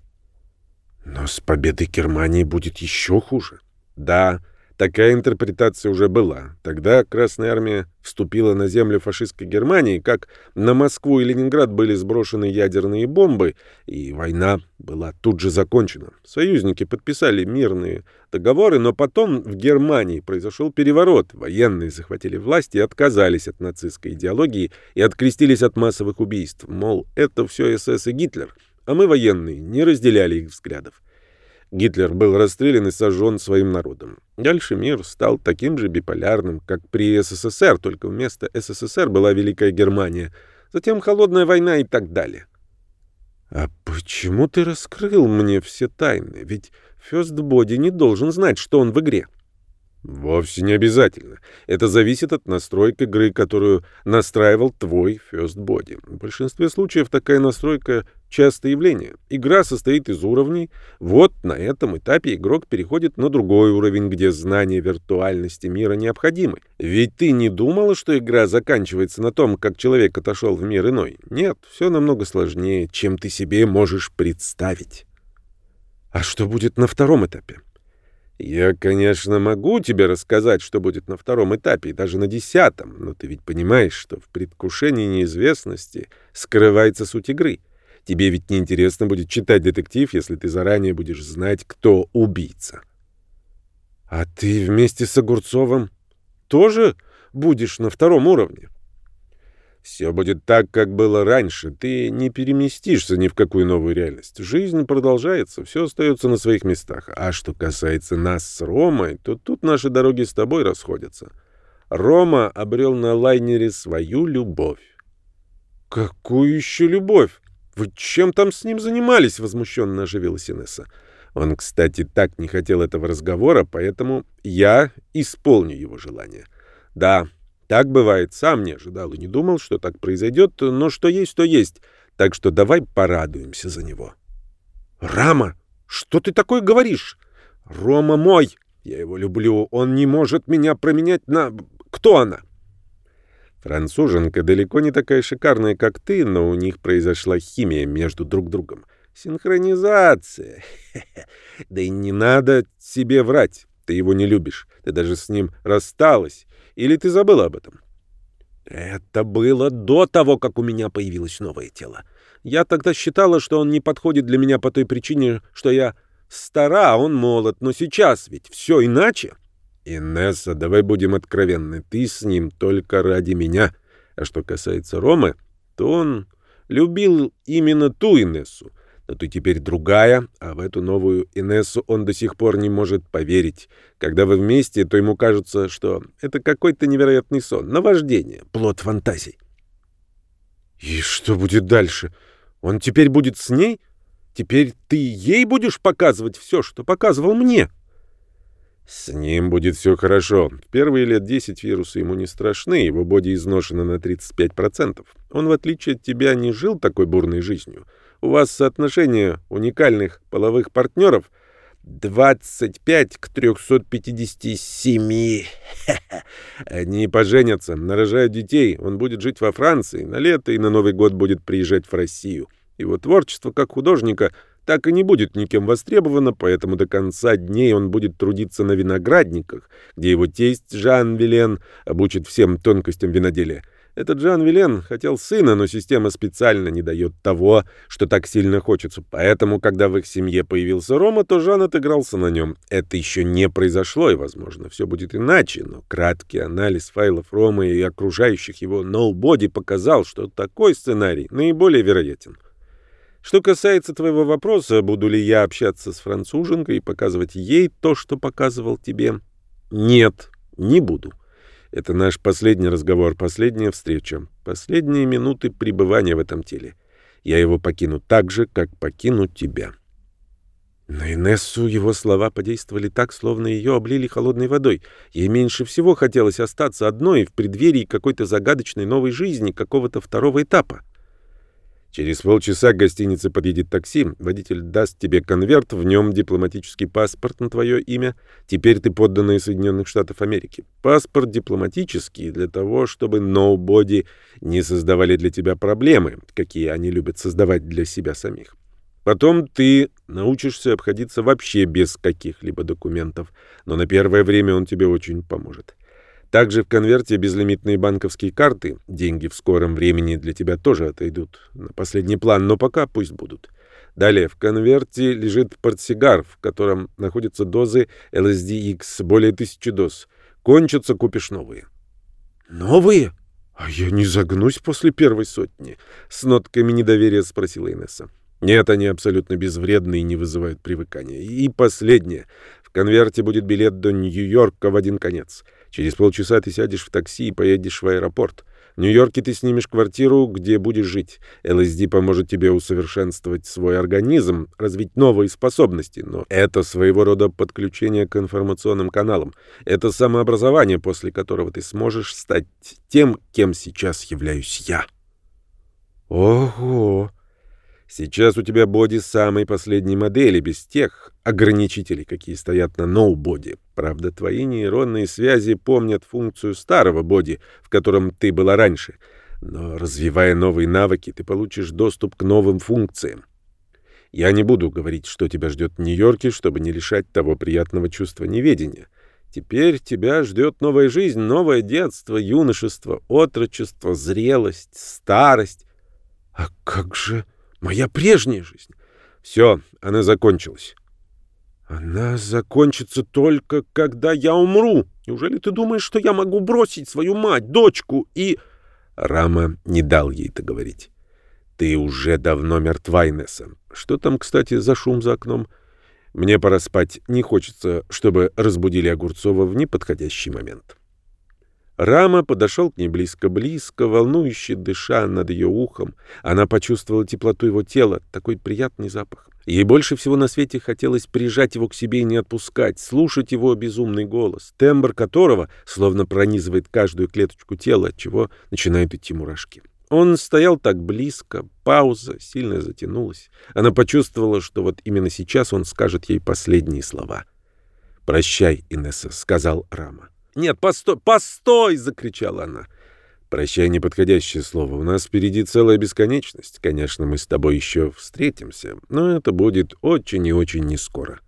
Но с победой Германии будет еще хуже. Да, Такая интерпретация уже была. Тогда Красная Армия вступила на землю фашистской Германии, как на Москву и Ленинград были сброшены ядерные бомбы, и война была тут же закончена. Союзники подписали мирные договоры, но потом в Германии произошел переворот. Военные захватили власть и отказались от нацистской идеологии и открестились от массовых убийств. Мол, это все СС и Гитлер, а мы, военные, не разделяли их взглядов. Гитлер был расстрелян и сожжен своим народом. Дальше мир стал таким же биполярным, как при СССР, только вместо СССР была Великая Германия, затем Холодная война и так далее. «А почему ты раскрыл мне все тайны? Ведь Фёст Боди не должен знать, что он в игре». Вовсе не обязательно. Это зависит от настройки игры, которую настраивал твой Body. В большинстве случаев такая настройка — частое явление. Игра состоит из уровней. Вот на этом этапе игрок переходит на другой уровень, где знания виртуальности мира необходимы. Ведь ты не думала, что игра заканчивается на том, как человек отошел в мир иной? Нет, все намного сложнее, чем ты себе можешь представить. А что будет на втором этапе? Я, конечно, могу тебе рассказать, что будет на втором этапе и даже на десятом, но ты ведь понимаешь, что в предвкушении неизвестности скрывается суть игры. Тебе ведь не интересно будет читать детектив, если ты заранее будешь знать, кто убийца. А ты вместе с Огурцовым тоже будешь на втором уровне? Все будет так, как было раньше. Ты не переместишься ни в какую новую реальность. Жизнь продолжается, все остается на своих местах. А что касается нас с Ромой, то тут наши дороги с тобой расходятся. Рома обрел на лайнере свою любовь. «Какую еще любовь? Вы чем там с ним занимались?» — возмущенно оживилась Инесса. Он, кстати, так не хотел этого разговора, поэтому я исполню его желание. Да, так бывает. Сам не ожидал и не думал, что так произойдет, но что есть, то есть. Так что давай порадуемся за него. Рама, что ты такое говоришь? Рома мой. Я его люблю. Он не может меня променять на... Кто она? Француженка далеко не такая шикарная, как ты, но у них произошла химия между друг другом. Синхронизация. Да и не надо себе врать. Ты его не любишь. Ты даже с ним рассталась. Или ты забыла об этом? Это было до того, как у меня появилось новое тело. Я тогда считала, что он не подходит для меня по той причине, что я стара, а он молод. Но сейчас ведь все иначе. Инесса, давай будем откровенны. Ты с ним только ради меня. А что касается Ромы, то он любил именно ту Инессу, но ты теперь другая, а в эту новую Инессу он до сих пор не может поверить. Когда вы вместе, то ему кажется, что это какой-то невероятный сон, наваждение, плод фантазий. И что будет дальше? Он теперь будет с ней? Теперь ты ей будешь показывать все, что показывал мне?» С ним будет все хорошо. В первые лет 10 вирусы ему не страшны, его боди изношено на 35%. Он, в отличие от тебя, не жил такой бурной жизнью. У вас соотношение уникальных половых партнеров 25 к 357. Они поженятся, нарожают детей. Он будет жить во Франции, на лето и на Новый год будет приезжать в Россию. Его творчество как художника так и не будет никем востребовано, поэтому до конца дней он будет трудиться на виноградниках, где его тесть Жан Вилен обучит всем тонкостям виноделия. Этот Жан Вилен хотел сына, но система специально не дает того, что так сильно хочется. Поэтому, когда в их семье появился Рома, то Жан отыгрался на нем. Это еще не произошло, и, возможно, все будет иначе, но краткий анализ файлов Ромы и окружающих его ноубоди показал, что такой сценарий наиболее вероятен. Что касается твоего вопроса, буду ли я общаться с француженкой и показывать ей то, что показывал тебе, нет, не буду. Это наш последний разговор, последняя встреча, последние минуты пребывания в этом теле. Я его покину так же, как покину тебя. На Инессу его слова подействовали так, словно ее облили холодной водой. Ей меньше всего хотелось остаться одной в преддверии какой-то загадочной новой жизни, какого-то второго этапа. Через полчаса к гостинице подъедет такси, водитель даст тебе конверт, в нем дипломатический паспорт на твое имя. Теперь ты подданный Соединенных Штатов Америки. Паспорт дипломатический для того, чтобы ноубоди не создавали для тебя проблемы, какие они любят создавать для себя самих. Потом ты научишься обходиться вообще без каких-либо документов, но на первое время он тебе очень поможет. Также в конверте безлимитные банковские карты. Деньги в скором времени для тебя тоже отойдут на последний план, но пока пусть будут. Далее в конверте лежит портсигар, в котором находятся дозы LSD-X, более тысячи доз. Кончатся, купишь новые. Новые? А я не загнусь после первой сотни, с нотками недоверия спросила Инесса. Нет, они абсолютно безвредны и не вызывают привыкания. И последнее. В конверте будет билет до Нью-Йорка в один конец. Через полчаса ты сядешь в такси и поедешь в аэропорт. В Нью-Йорке ты снимешь квартиру, где будешь жить. ЛСД поможет тебе усовершенствовать свой организм, развить новые способности, но это своего рода подключение к информационным каналам. Это самообразование, после которого ты сможешь стать тем, кем сейчас являюсь я. Ого! Сейчас у тебя боди самой последней модели, без тех ограничителей, какие стоят на ноу-боди. Правда, твои нейронные связи помнят функцию старого боди, в котором ты была раньше. Но развивая новые навыки, ты получишь доступ к новым функциям. Я не буду говорить, что тебя ждет в Нью-Йорке, чтобы не лишать того приятного чувства неведения. Теперь тебя ждет новая жизнь, новое детство, юношество, отрочество, зрелость, старость. А как же... Моя прежняя жизнь. Все, она закончилась. Она закончится только, когда я умру. Неужели ты думаешь, что я могу бросить свою мать, дочку и... Рама не дал ей это говорить. Ты уже давно мертва, Инесса. Что там, кстати, за шум за окном? Мне пора спать. Не хочется, чтобы разбудили Огурцова в неподходящий момент. Рама подошел к ней близко-близко, волнующе дыша над ее ухом. Она почувствовала теплоту его тела, такой приятный запах. Ей больше всего на свете хотелось прижать его к себе и не отпускать, слушать его безумный голос, тембр которого словно пронизывает каждую клеточку тела, от чего начинают идти мурашки. Он стоял так близко, пауза сильно затянулась. Она почувствовала, что вот именно сейчас он скажет ей последние слова. «Прощай, Инесса», — сказал Рама. «Нет, постой, постой!» — закричала она. «Прощай» — неподходящее слово. У нас впереди целая бесконечность. Конечно, мы с тобой еще встретимся, но это будет очень и очень нескоро.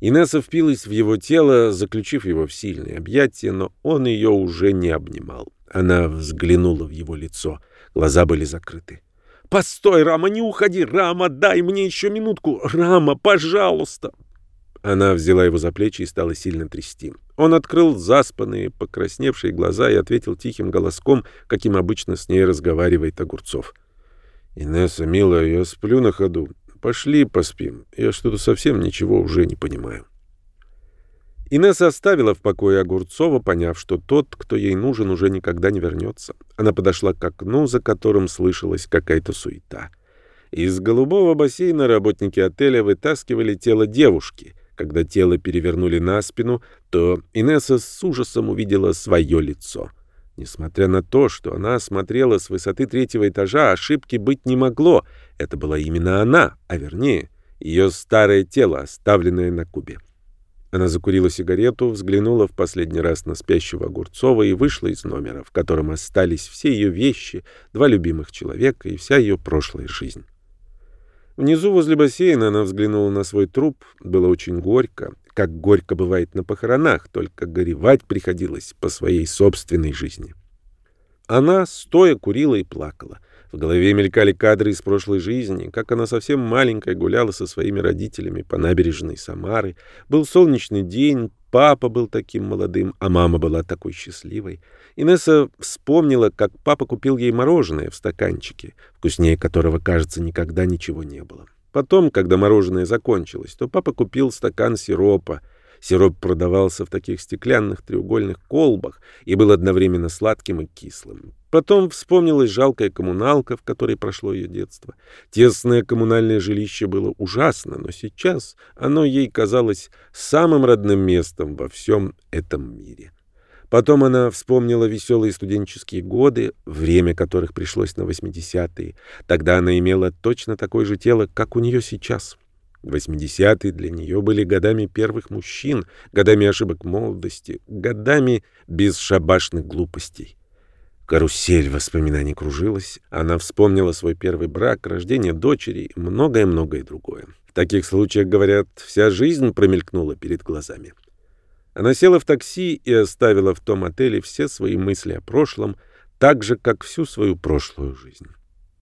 Инесса впилась в его тело, заключив его в сильные объятия, но он ее уже не обнимал. Она взглянула в его лицо. Глаза были закрыты. «Постой, Рама, не уходи! Рама, дай мне еще минутку! Рама, пожалуйста!» Она взяла его за плечи и стала сильно трясти. Он открыл заспанные, покрасневшие глаза и ответил тихим голоском, каким обычно с ней разговаривает Огурцов. «Инесса, милая, я сплю на ходу. Пошли поспим. Я что-то совсем ничего уже не понимаю». Инесса оставила в покое Огурцова, поняв, что тот, кто ей нужен, уже никогда не вернется. Она подошла к окну, за которым слышалась какая-то суета. Из голубого бассейна работники отеля вытаскивали тело девушки. Когда тело перевернули на спину, то Инесса с ужасом увидела свое лицо. Несмотря на то, что она смотрела с высоты третьего этажа, ошибки быть не могло. Это была именно она, а вернее, ее старое тело, оставленное на кубе. Она закурила сигарету, взглянула в последний раз на спящего Огурцова и вышла из номера, в котором остались все ее вещи, два любимых человека и вся ее прошлая жизнь. Внизу возле бассейна она взглянула на свой труп. Было очень горько, как горько бывает на похоронах, только горевать приходилось по своей собственной жизни. Она стоя курила и плакала. В голове мелькали кадры из прошлой жизни, как она совсем маленькая гуляла со своими родителями по набережной Самары. Был солнечный день, папа был таким молодым, а мама была такой счастливой. Инесса вспомнила, как папа купил ей мороженое в стаканчике, вкуснее которого, кажется, никогда ничего не было. Потом, когда мороженое закончилось, то папа купил стакан сиропа — Сироп продавался в таких стеклянных треугольных колбах и был одновременно сладким и кислым. Потом вспомнилась жалкая коммуналка, в которой прошло ее детство. Тесное коммунальное жилище было ужасно, но сейчас оно ей казалось самым родным местом во всем этом мире. Потом она вспомнила веселые студенческие годы, время которых пришлось на 80-е. Тогда она имела точно такое же тело, как у нее сейчас. 80-е для нее были годами первых мужчин, годами ошибок молодости, годами бесшабашных глупостей. Карусель воспоминаний кружилась. Она вспомнила свой первый брак, рождение дочери и многое-многое другое. В таких случаях, говорят, вся жизнь промелькнула перед глазами. Она села в такси и оставила в том отеле все свои мысли о прошлом, так же, как всю свою прошлую жизнь.